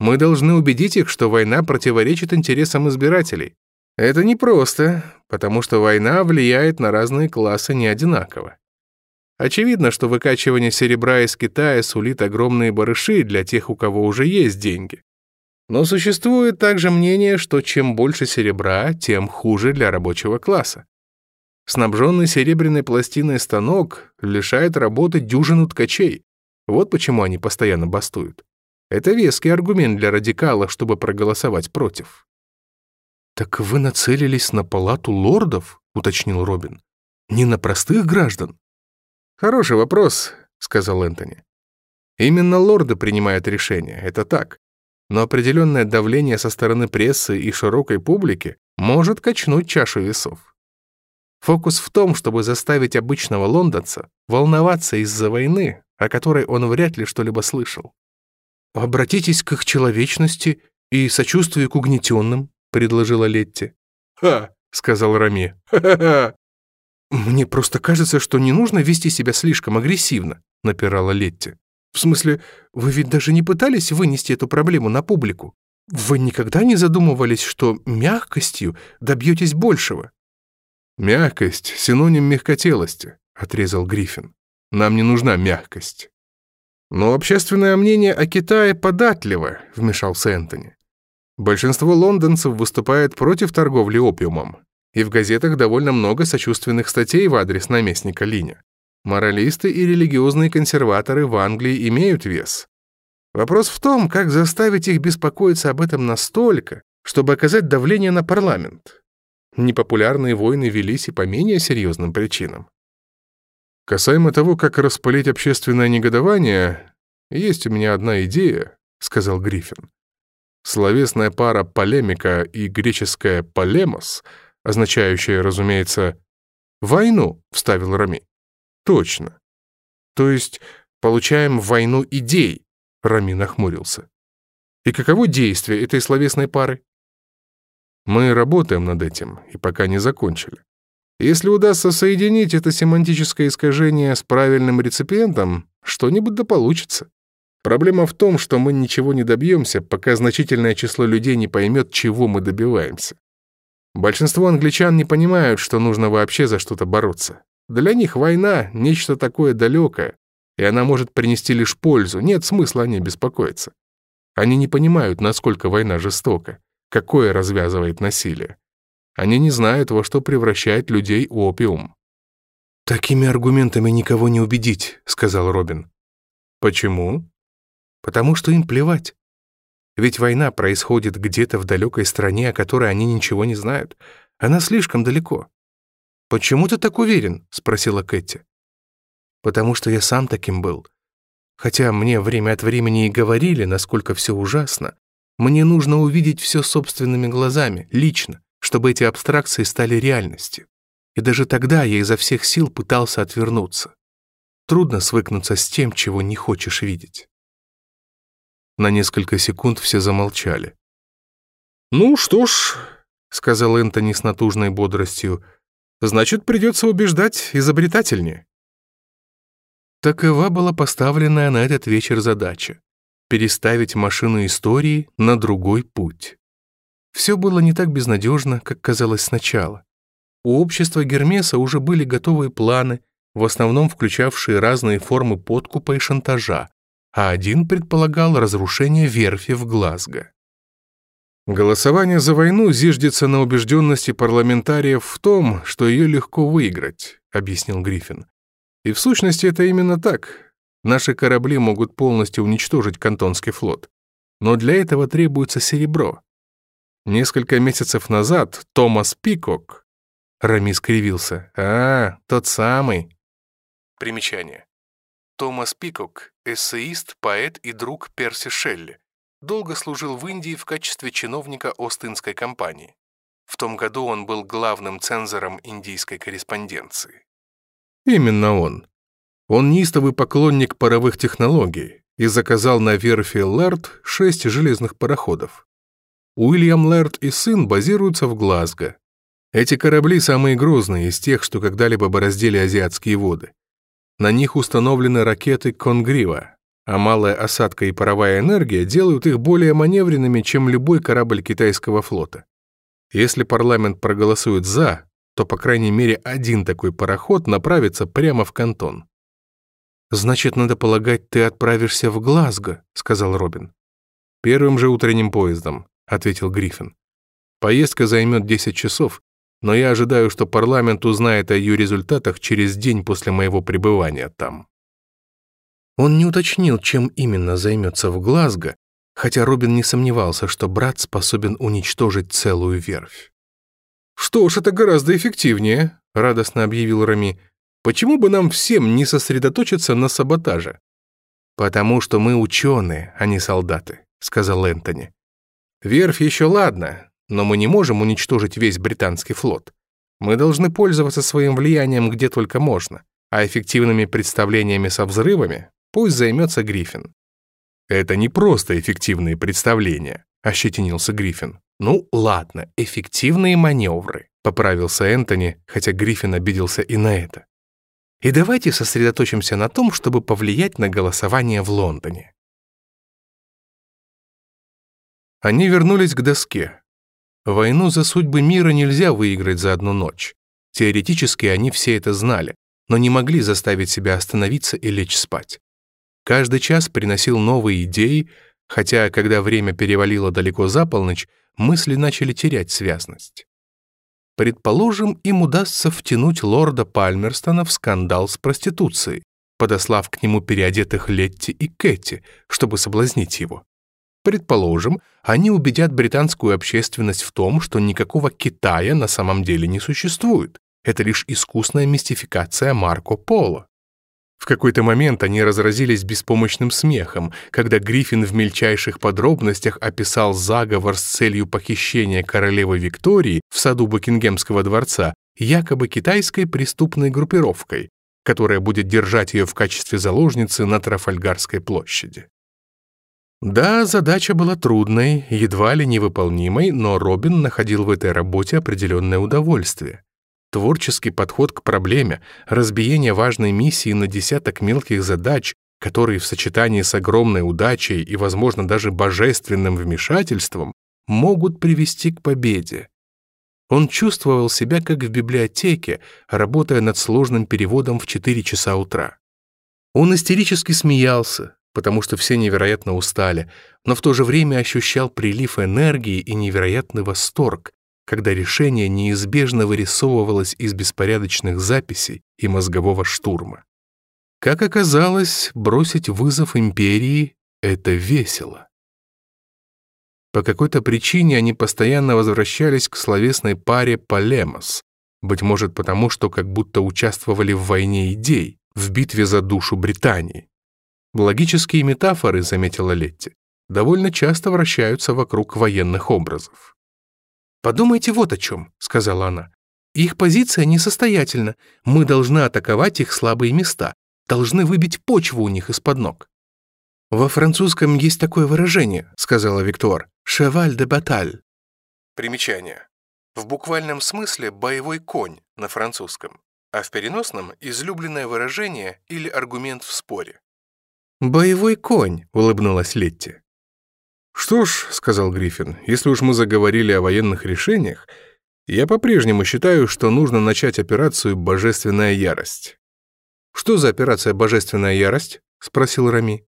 Мы должны убедить их, что война противоречит интересам избирателей. Это непросто, потому что война влияет на разные классы не одинаково. Очевидно, что выкачивание серебра из Китая сулит огромные барыши для тех, у кого уже есть деньги. Но существует также мнение, что чем больше серебра, тем хуже для рабочего класса. Снабженный серебряной пластиной станок лишает работы дюжину ткачей. Вот почему они постоянно бастуют. Это веский аргумент для радикала, чтобы проголосовать против. «Так вы нацелились на палату лордов?» — уточнил Робин. «Не на простых граждан?» «Хороший вопрос», — сказал Энтони. «Именно лорды принимают решения, это так. Но определенное давление со стороны прессы и широкой публики может качнуть чашу весов. Фокус в том, чтобы заставить обычного лондонца волноваться из-за войны, о которой он вряд ли что-либо слышал. Обратитесь к их человечности и сочувствию к угнетенным, предложила Летти. «Ха!» — сказал Рами. «Ха-ха-ха!» «Мне просто кажется, что не нужно вести себя слишком агрессивно», — напирала Летти. «В смысле, вы ведь даже не пытались вынести эту проблему на публику? Вы никогда не задумывались, что мягкостью добьетесь большего?» «Мягкость — синоним мягкотелости», — отрезал Гриффин. «Нам не нужна мягкость». «Но общественное мнение о Китае податливо», — вмешался Энтони. Большинство лондонцев выступает против торговли опиумом, и в газетах довольно много сочувственных статей в адрес наместника Линя. Моралисты и религиозные консерваторы в Англии имеют вес. Вопрос в том, как заставить их беспокоиться об этом настолько, чтобы оказать давление на парламент. Непопулярные войны велись и по менее серьезным причинам. Касаемо того, как распылить общественное негодование, есть у меня одна идея, сказал Гриффин. Словесная пара «полемика» и греческая «полемос», означающая, разумеется, «войну», — вставил Рами. «Точно. То есть получаем войну идей», — Рами нахмурился. «И каково действие этой словесной пары?» «Мы работаем над этим и пока не закончили. Если удастся соединить это семантическое искажение с правильным реципиентом, что-нибудь да получится». Проблема в том, что мы ничего не добьемся, пока значительное число людей не поймет, чего мы добиваемся. Большинство англичан не понимают, что нужно вообще за что-то бороться. Для них война — нечто такое далекое, и она может принести лишь пользу, нет смысла о ней беспокоиться. Они не понимают, насколько война жестока, какое развязывает насилие. Они не знают, во что превращает людей опиум. «Такими аргументами никого не убедить», — сказал Робин. «Почему?» потому что им плевать. Ведь война происходит где-то в далекой стране, о которой они ничего не знают. Она слишком далеко. «Почему ты так уверен?» — спросила Кэти. «Потому что я сам таким был. Хотя мне время от времени и говорили, насколько все ужасно, мне нужно увидеть все собственными глазами, лично, чтобы эти абстракции стали реальностью. И даже тогда я изо всех сил пытался отвернуться. Трудно свыкнуться с тем, чего не хочешь видеть». На несколько секунд все замолчали. «Ну что ж», — сказал Энтони с натужной бодростью, «значит, придется убеждать изобретательнее». Такова была поставленная на этот вечер задача — переставить машину истории на другой путь. Все было не так безнадежно, как казалось сначала. У общества Гермеса уже были готовые планы, в основном включавшие разные формы подкупа и шантажа, а один предполагал разрушение верфи в Глазго. Голосование за войну зиждется на убежденности парламентариев в том, что ее легко выиграть, объяснил Гриффин. И в сущности это именно так. Наши корабли могут полностью уничтожить Кантонский флот. Но для этого требуется серебро. Несколько месяцев назад Томас Пикок... Рами скривился. «А, тот самый». Примечание. Томас Пикок эссеист, поэт и друг Перси Шелли. Долго служил в Индии в качестве чиновника Остинской компании. В том году он был главным цензором индийской корреспонденции. Именно он. Он неистовый поклонник паровых технологий и заказал на верфи Лэрд шесть железных пароходов. Уильям Лэрд и сын базируются в Глазго. Эти корабли самые грозные из тех, что когда-либо бороздили азиатские воды. На них установлены ракеты «Конгрива», а малая осадка и паровая энергия делают их более маневренными, чем любой корабль китайского флота. Если парламент проголосует «за», то, по крайней мере, один такой пароход направится прямо в кантон. «Значит, надо полагать, ты отправишься в Глазго», — сказал Робин. «Первым же утренним поездом», — ответил Гриффин. «Поездка займет 10 часов, но я ожидаю, что парламент узнает о ее результатах через день после моего пребывания там». Он не уточнил, чем именно займется в Глазго, хотя Робин не сомневался, что брат способен уничтожить целую верфь. «Что ж, это гораздо эффективнее», — радостно объявил Рами. «Почему бы нам всем не сосредоточиться на саботаже?» «Потому что мы ученые, а не солдаты», — сказал Энтони. «Верфь еще ладно, но мы не можем уничтожить весь британский флот. Мы должны пользоваться своим влиянием где только можно, а эффективными представлениями со взрывами пусть займется Гриффин». «Это не просто эффективные представления», — ощетинился Гриффин. «Ну ладно, эффективные маневры», — поправился Энтони, хотя Гриффин обиделся и на это. «И давайте сосредоточимся на том, чтобы повлиять на голосование в Лондоне». Они вернулись к доске, Войну за судьбы мира нельзя выиграть за одну ночь. Теоретически они все это знали, но не могли заставить себя остановиться и лечь спать. Каждый час приносил новые идеи, хотя, когда время перевалило далеко за полночь, мысли начали терять связность. Предположим, им удастся втянуть лорда Пальмерстона в скандал с проституцией, подослав к нему переодетых Летти и Кэти, чтобы соблазнить его. Предположим, они убедят британскую общественность в том, что никакого Китая на самом деле не существует. Это лишь искусная мистификация Марко Поло. В какой-то момент они разразились беспомощным смехом, когда Гриффин в мельчайших подробностях описал заговор с целью похищения королевы Виктории в саду Букингемского дворца якобы китайской преступной группировкой, которая будет держать ее в качестве заложницы на Трафальгарской площади. Да, задача была трудной, едва ли невыполнимой, но Робин находил в этой работе определенное удовольствие. Творческий подход к проблеме, разбиение важной миссии на десяток мелких задач, которые в сочетании с огромной удачей и, возможно, даже божественным вмешательством могут привести к победе. Он чувствовал себя как в библиотеке, работая над сложным переводом в 4 часа утра. Он истерически смеялся, потому что все невероятно устали, но в то же время ощущал прилив энергии и невероятный восторг, когда решение неизбежно вырисовывалось из беспорядочных записей и мозгового штурма. Как оказалось, бросить вызов империи — это весело. По какой-то причине они постоянно возвращались к словесной паре «полемос», быть может потому, что как будто участвовали в войне идей, в битве за душу Британии. Логические метафоры, заметила Летти, довольно часто вращаются вокруг военных образов. «Подумайте вот о чем», — сказала она. «Их позиция несостоятельна. Мы должны атаковать их слабые места, должны выбить почву у них из-под ног». «Во французском есть такое выражение», — сказала Виктор. «Шеваль де баталь». Примечание. В буквальном смысле «боевой конь» на французском, а в переносном — излюбленное выражение или аргумент в споре. «Боевой конь», — улыбнулась Летти. «Что ж», — сказал Гриффин, — «если уж мы заговорили о военных решениях, я по-прежнему считаю, что нужно начать операцию «Божественная ярость». «Что за операция «Божественная ярость»?» — спросил Рами.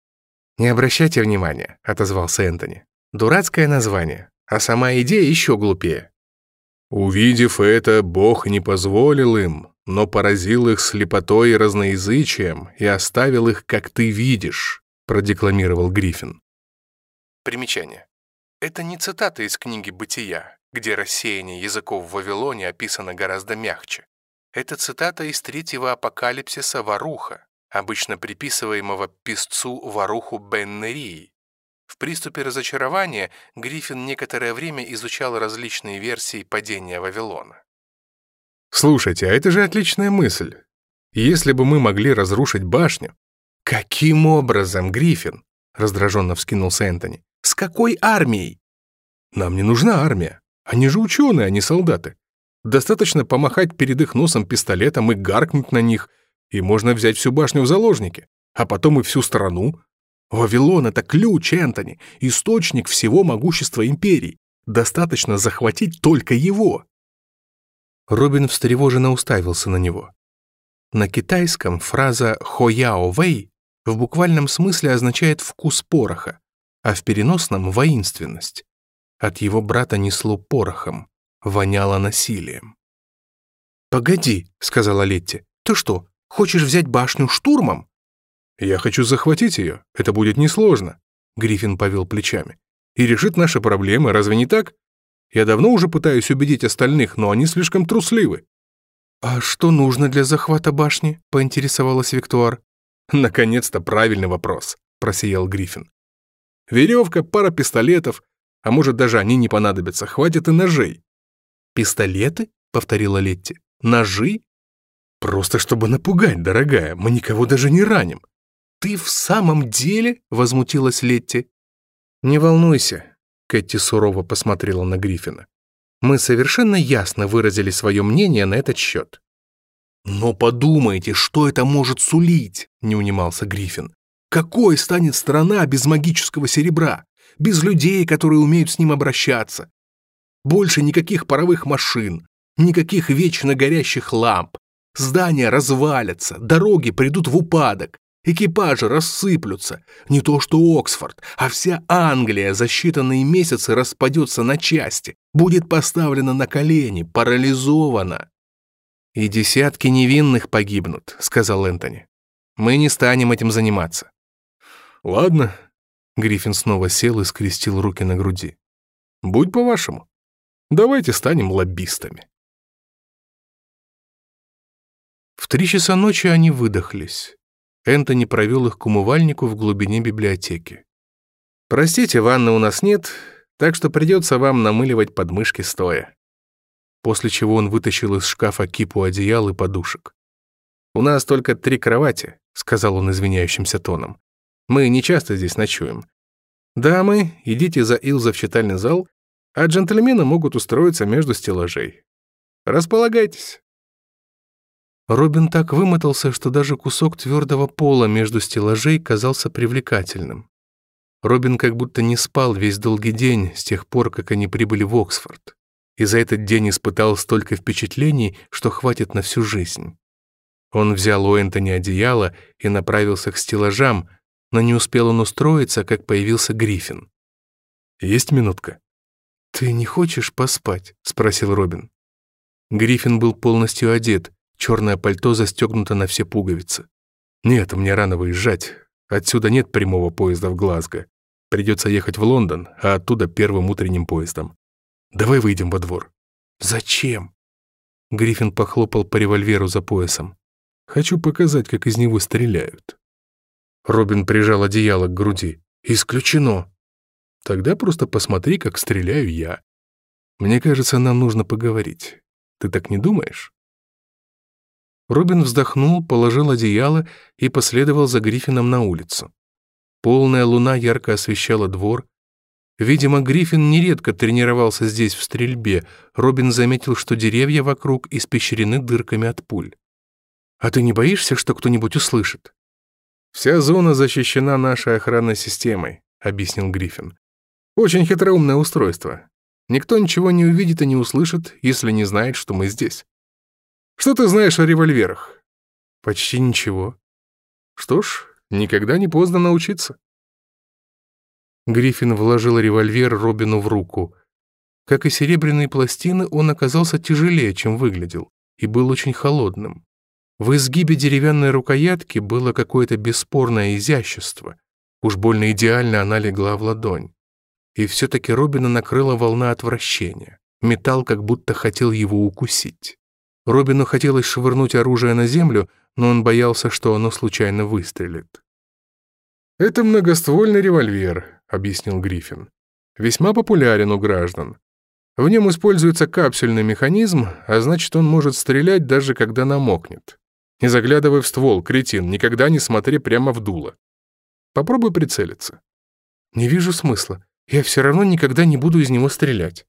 «Не обращайте внимания», — отозвался Энтони. «Дурацкое название, а сама идея еще глупее». Увидев это, Бог не позволил им, но поразил их слепотой и разноязычием и оставил их, как ты видишь», — продекламировал Гриффин. Примечание. Это не цитата из книги «Бытия», где рассеяние языков в Вавилоне описано гораздо мягче. Это цитата из третьего апокалипсиса Варуха, обычно приписываемого писцу Варуху Беннерии. В приступе разочарования Гриффин некоторое время изучал различные версии падения Вавилона. Слушайте, а это же отличная мысль. Если бы мы могли разрушить башню... Каким образом, Гриффин? Раздраженно вскинулся Энтони. С какой армией? Нам не нужна армия. Они же ученые, а не солдаты. Достаточно помахать перед их носом пистолетом и гаркнуть на них, и можно взять всю башню в заложники, а потом и всю страну. Вавилон — это ключ, Энтони, источник всего могущества империи. Достаточно захватить только его. Робин встревоженно уставился на него. На китайском фраза «хояо вэй» в буквальном смысле означает «вкус пороха», а в переносном — «воинственность». От его брата несло порохом, воняло насилием. «Погоди», — сказала Летти, — «ты что, хочешь взять башню штурмом?» «Я хочу захватить ее, это будет несложно», — Гриффин повел плечами. «И решит наши проблемы, разве не так?» Я давно уже пытаюсь убедить остальных, но они слишком трусливы». «А что нужно для захвата башни?» — поинтересовалась Виктуар. «Наконец-то правильный вопрос», — просиял Гриффин. «Веревка, пара пистолетов, а может, даже они не понадобятся, хватит и ножей». «Пистолеты?» — повторила Летти. «Ножи?» «Просто чтобы напугать, дорогая, мы никого даже не раним». «Ты в самом деле?» — возмутилась Летти. «Не волнуйся, Кэти сурово посмотрела на Гриффина. «Мы совершенно ясно выразили свое мнение на этот счет». «Но подумайте, что это может сулить?» — не унимался Гриффин. «Какой станет страна без магического серебра? Без людей, которые умеют с ним обращаться? Больше никаких паровых машин, никаких вечно горящих ламп. Здания развалятся, дороги придут в упадок, Экипажи рассыплются. Не то что Оксфорд, а вся Англия за считанные месяцы распадется на части, будет поставлена на колени, парализована. «И десятки невинных погибнут», — сказал Энтони. «Мы не станем этим заниматься». «Ладно». Гриффин снова сел и скрестил руки на груди. «Будь по-вашему. Давайте станем лоббистами». В три часа ночи они выдохлись. Энтони провел их к умывальнику в глубине библиотеки. «Простите, ванны у нас нет, так что придется вам намыливать подмышки стоя». После чего он вытащил из шкафа кипу одеял и подушек. «У нас только три кровати», — сказал он извиняющимся тоном. «Мы не часто здесь ночуем. Дамы, идите за Илза в читальный зал, а джентльмены могут устроиться между стеллажей. Располагайтесь». Робин так вымотался, что даже кусок твердого пола между стеллажей казался привлекательным. Робин как будто не спал весь долгий день с тех пор, как они прибыли в Оксфорд. И за этот день испытал столько впечатлений, что хватит на всю жизнь. Он взял у Энтони одеяло и направился к стеллажам, но не успел он устроиться, как появился Гриффин. «Есть минутка?» «Ты не хочешь поспать?» — спросил Робин. Гриффин был полностью одет — Черное пальто застегнуто на все пуговицы. Нет, мне рано выезжать. Отсюда нет прямого поезда в Глазго. Придется ехать в Лондон, а оттуда первым утренним поездом. Давай выйдем во двор. Зачем? Гриффин похлопал по револьверу за поясом. Хочу показать, как из него стреляют. Робин прижал одеяло к груди. Исключено. Тогда просто посмотри, как стреляю я. Мне кажется, нам нужно поговорить. Ты так не думаешь? Робин вздохнул, положил одеяло и последовал за Гриффином на улицу. Полная луна ярко освещала двор. Видимо, Гриффин нередко тренировался здесь в стрельбе. Робин заметил, что деревья вокруг испещрены дырками от пуль. «А ты не боишься, что кто-нибудь услышит?» «Вся зона защищена нашей охранной системой», — объяснил Гриффин. «Очень хитроумное устройство. Никто ничего не увидит и не услышит, если не знает, что мы здесь». Что ты знаешь о револьверах? Почти ничего. Что ж, никогда не поздно научиться. Гриффин вложил револьвер Робину в руку. Как и серебряные пластины, он оказался тяжелее, чем выглядел, и был очень холодным. В изгибе деревянной рукоятки было какое-то бесспорное изящество. Уж больно идеально она легла в ладонь. И все-таки Робина накрыла волна отвращения. Металл как будто хотел его укусить. Робину хотелось швырнуть оружие на землю, но он боялся, что оно случайно выстрелит. «Это многоствольный револьвер», — объяснил Гриффин. «Весьма популярен у граждан. В нем используется капсюльный механизм, а значит, он может стрелять, даже когда намокнет. Не заглядывай в ствол, кретин, никогда не смотри прямо в дуло. Попробуй прицелиться». «Не вижу смысла. Я все равно никогда не буду из него стрелять».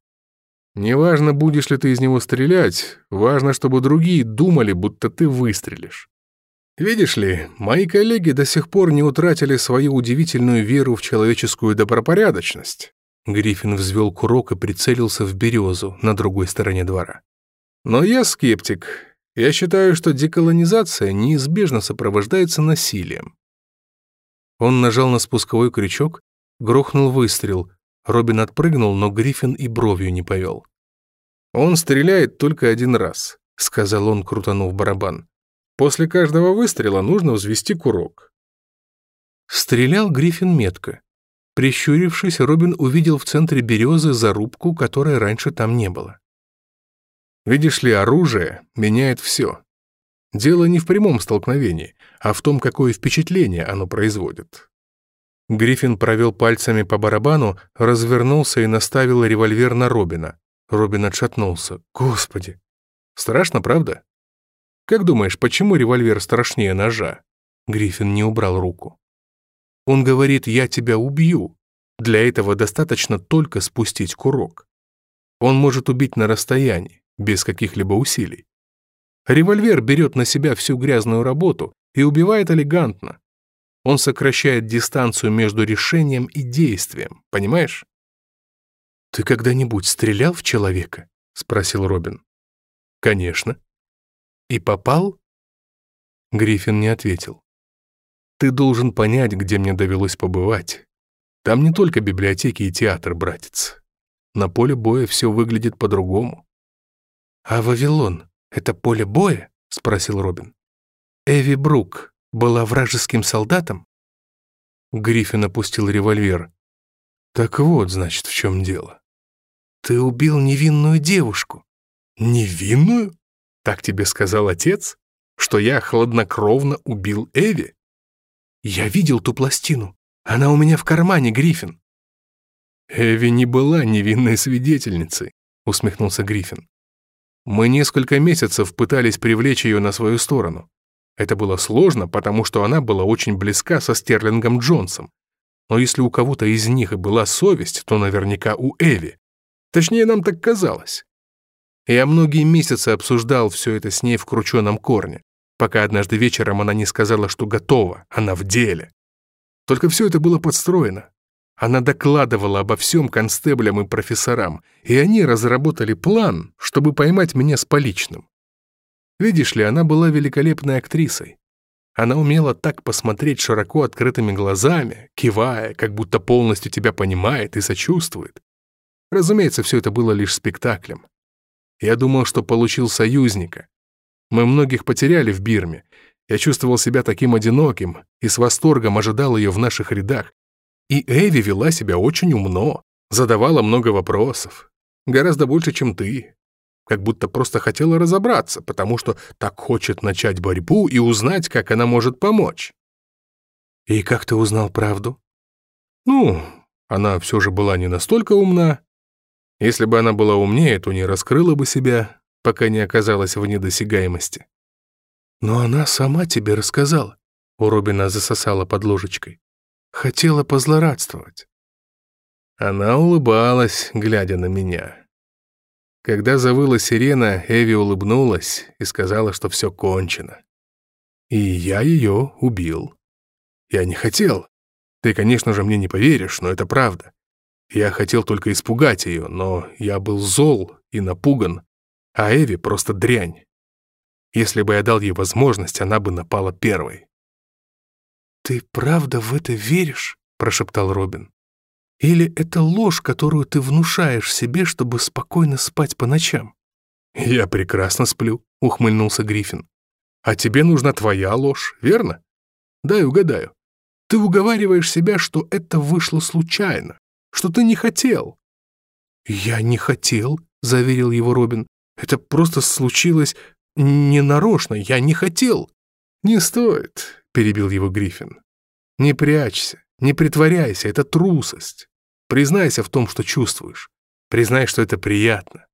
Неважно, будешь ли ты из него стрелять, важно, чтобы другие думали, будто ты выстрелишь. Видишь ли, мои коллеги до сих пор не утратили свою удивительную веру в человеческую добропорядочность. Гриффин взвел курок и прицелился в березу на другой стороне двора. Но я скептик. Я считаю, что деколонизация неизбежно сопровождается насилием. Он нажал на спусковой крючок, грохнул выстрел, Робин отпрыгнул, но Гриффин и бровью не повел. «Он стреляет только один раз», — сказал он, крутанув барабан. «После каждого выстрела нужно взвести курок». Стрелял Гриффин метко. Прищурившись, Робин увидел в центре березы зарубку, которой раньше там не было. «Видишь ли, оружие меняет все», Дело не в прямом столкновении, а в том, какое впечатление оно производит. Гриффин провел пальцами по барабану, развернулся и наставил револьвер на Робина. Робин отшатнулся. «Господи! Страшно, правда?» «Как думаешь, почему револьвер страшнее ножа?» Гриффин не убрал руку. «Он говорит, я тебя убью. Для этого достаточно только спустить курок. Он может убить на расстоянии, без каких-либо усилий. Револьвер берет на себя всю грязную работу и убивает элегантно, он сокращает дистанцию между решением и действием, понимаешь? «Ты когда-нибудь стрелял в человека?» — спросил Робин. «Конечно». «И попал?» Гриффин не ответил. «Ты должен понять, где мне довелось побывать. Там не только библиотеки и театр, братец. На поле боя все выглядит по-другому». «А Вавилон — это поле боя?» — спросил Робин. «Эви Брук, была вражеским солдатом?» Гриффин опустил револьвер. «Так вот, значит, в чем дело. Ты убил невинную девушку». «Невинную? Так тебе сказал отец, что я хладнокровно убил Эви?» «Я видел ту пластину. Она у меня в кармане, Гриффин». «Эви не была невинной свидетельницей», — усмехнулся Гриффин. «Мы несколько месяцев пытались привлечь ее на свою сторону. Это было сложно, потому что она была очень близка со Стерлингом Джонсом. Но если у кого-то из них и была совесть, то наверняка у Эви. Точнее, нам так казалось. Я многие месяцы обсуждал все это с ней в крученом корне, пока однажды вечером она не сказала, что готова, она в деле. Только все это было подстроено. Она докладывала обо всем констеблям и профессорам, и они разработали план, чтобы поймать меня с поличным. Видишь ли, она была великолепной актрисой. Она умела так посмотреть широко открытыми глазами, кивая, как будто полностью тебя понимает и сочувствует. Разумеется, все это было лишь спектаклем. Я думал, что получил союзника. Мы многих потеряли в Бирме. Я чувствовал себя таким одиноким и с восторгом ожидал ее в наших рядах. И Эви вела себя очень умно, задавала много вопросов. Гораздо больше, чем ты, как будто просто хотела разобраться, потому что так хочет начать борьбу и узнать, как она может помочь. «И как ты узнал правду?» «Ну, она все же была не настолько умна. Если бы она была умнее, то не раскрыла бы себя, пока не оказалась в недосягаемости». «Но она сама тебе рассказала», — у Робина засосала под ложечкой. «Хотела позлорадствовать». Она улыбалась, глядя на меня. Когда завыла сирена, Эви улыбнулась и сказала, что все кончено. И я ее убил. Я не хотел. Ты, конечно же, мне не поверишь, но это правда. Я хотел только испугать ее, но я был зол и напуган, а Эви просто дрянь. Если бы я дал ей возможность, она бы напала первой. «Ты правда в это веришь?» — прошептал Робин. Или это ложь, которую ты внушаешь себе, чтобы спокойно спать по ночам?» «Я прекрасно сплю», — ухмыльнулся Гриффин. «А тебе нужна твоя ложь, верно?» «Дай угадаю. Ты уговариваешь себя, что это вышло случайно, что ты не хотел». «Я не хотел», — заверил его Робин. «Это просто случилось ненарочно, я не хотел». «Не стоит», — перебил его Гриффин. «Не прячься, не притворяйся, это трусость. Признайся в том, что чувствуешь. Признай, что это приятно.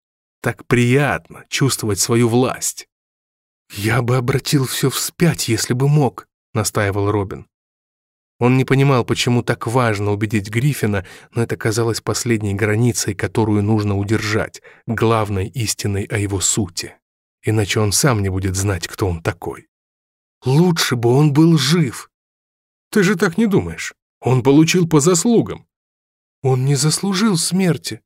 Так приятно чувствовать свою власть. «Я бы обратил все вспять, если бы мог», — настаивал Робин. Он не понимал, почему так важно убедить Гриффина, но это казалось последней границей, которую нужно удержать, главной истиной о его сути. Иначе он сам не будет знать, кто он такой. Лучше бы он был жив. Ты же так не думаешь. Он получил по заслугам. Он не заслужил смерти».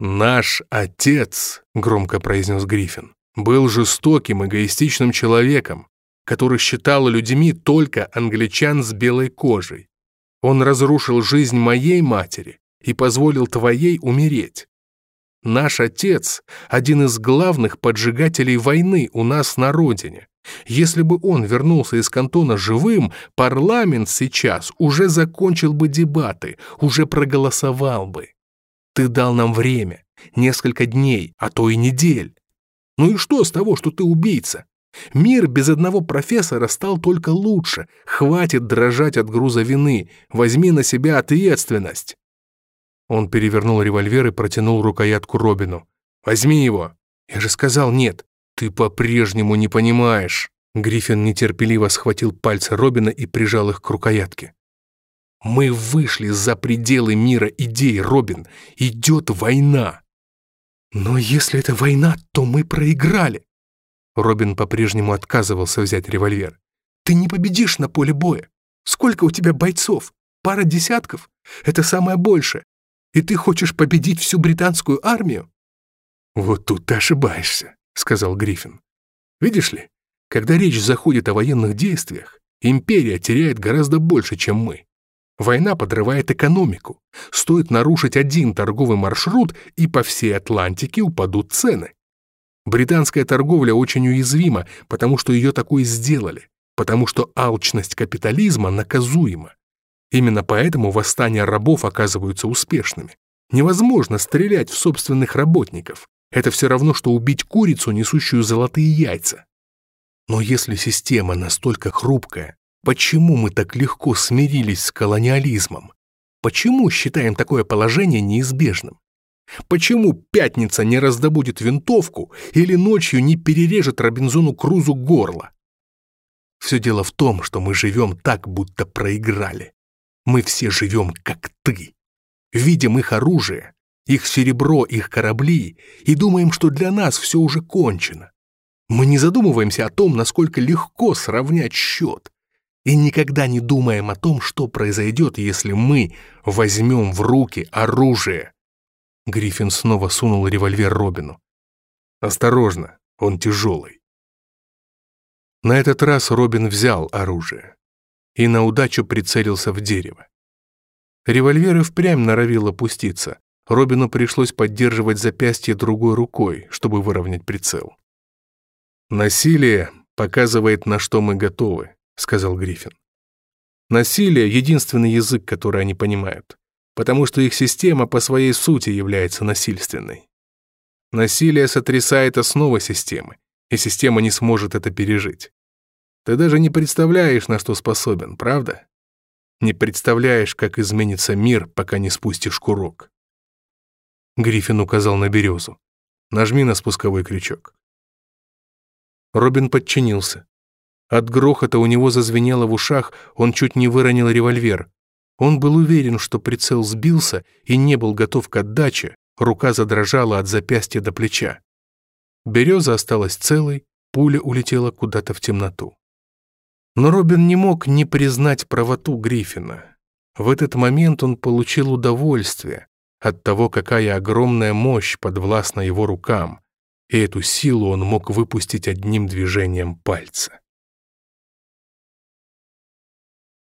«Наш отец», — громко произнес Гриффин, «был жестоким, эгоистичным человеком, который считал людьми только англичан с белой кожей. Он разрушил жизнь моей матери и позволил твоей умереть. Наш отец – один из главных поджигателей войны у нас на родине. Если бы он вернулся из кантона живым, парламент сейчас уже закончил бы дебаты, уже проголосовал бы. Ты дал нам время, несколько дней, а то и недель. Ну и что с того, что ты убийца? Мир без одного профессора стал только лучше. Хватит дрожать от груза вины. Возьми на себя ответственность. Он перевернул револьвер и протянул рукоятку Робину. «Возьми его!» «Я же сказал нет!» «Ты по-прежнему не понимаешь!» Гриффин нетерпеливо схватил пальцы Робина и прижал их к рукоятке. «Мы вышли за пределы мира идей, Робин! Идет война!» «Но если это война, то мы проиграли!» Робин по-прежнему отказывался взять револьвер. «Ты не победишь на поле боя! Сколько у тебя бойцов? Пара десятков? Это самое большее и ты хочешь победить всю британскую армию?» «Вот тут ты ошибаешься», — сказал Гриффин. «Видишь ли, когда речь заходит о военных действиях, империя теряет гораздо больше, чем мы. Война подрывает экономику. Стоит нарушить один торговый маршрут, и по всей Атлантике упадут цены. Британская торговля очень уязвима, потому что ее такое сделали, потому что алчность капитализма наказуема. Именно поэтому восстания рабов оказываются успешными. Невозможно стрелять в собственных работников. Это все равно, что убить курицу, несущую золотые яйца. Но если система настолько хрупкая, почему мы так легко смирились с колониализмом? Почему считаем такое положение неизбежным? Почему пятница не раздобудет винтовку или ночью не перережет Робинзону Крузу горло? Все дело в том, что мы живем так, будто проиграли. Мы все живем, как ты. Видим их оружие, их серебро, их корабли и думаем, что для нас все уже кончено. Мы не задумываемся о том, насколько легко сравнять счет, и никогда не думаем о том, что произойдет, если мы возьмем в руки оружие. Гриффин снова сунул револьвер Робину. «Осторожно, он тяжелый». На этот раз Робин взял оружие и на удачу прицелился в дерево. Револьвер и впрямь норовил опуститься. Робину пришлось поддерживать запястье другой рукой, чтобы выровнять прицел. «Насилие показывает, на что мы готовы», — сказал Гриффин. «Насилие — единственный язык, который они понимают, потому что их система по своей сути является насильственной. Насилие сотрясает основы системы, и система не сможет это пережить. Ты даже не представляешь, на что способен, правда? Не представляешь, как изменится мир, пока не спустишь курок. Гриффин указал на березу. Нажми на спусковой крючок. Робин подчинился. От грохота у него зазвенело в ушах, он чуть не выронил револьвер. Он был уверен, что прицел сбился и не был готов к отдаче, рука задрожала от запястья до плеча. Береза осталась целой, пуля улетела куда-то в темноту. Но Робин не мог не признать правоту Гриффина. В этот момент он получил удовольствие от того, какая огромная мощь подвластна его рукам, и эту силу он мог выпустить одним движением пальца.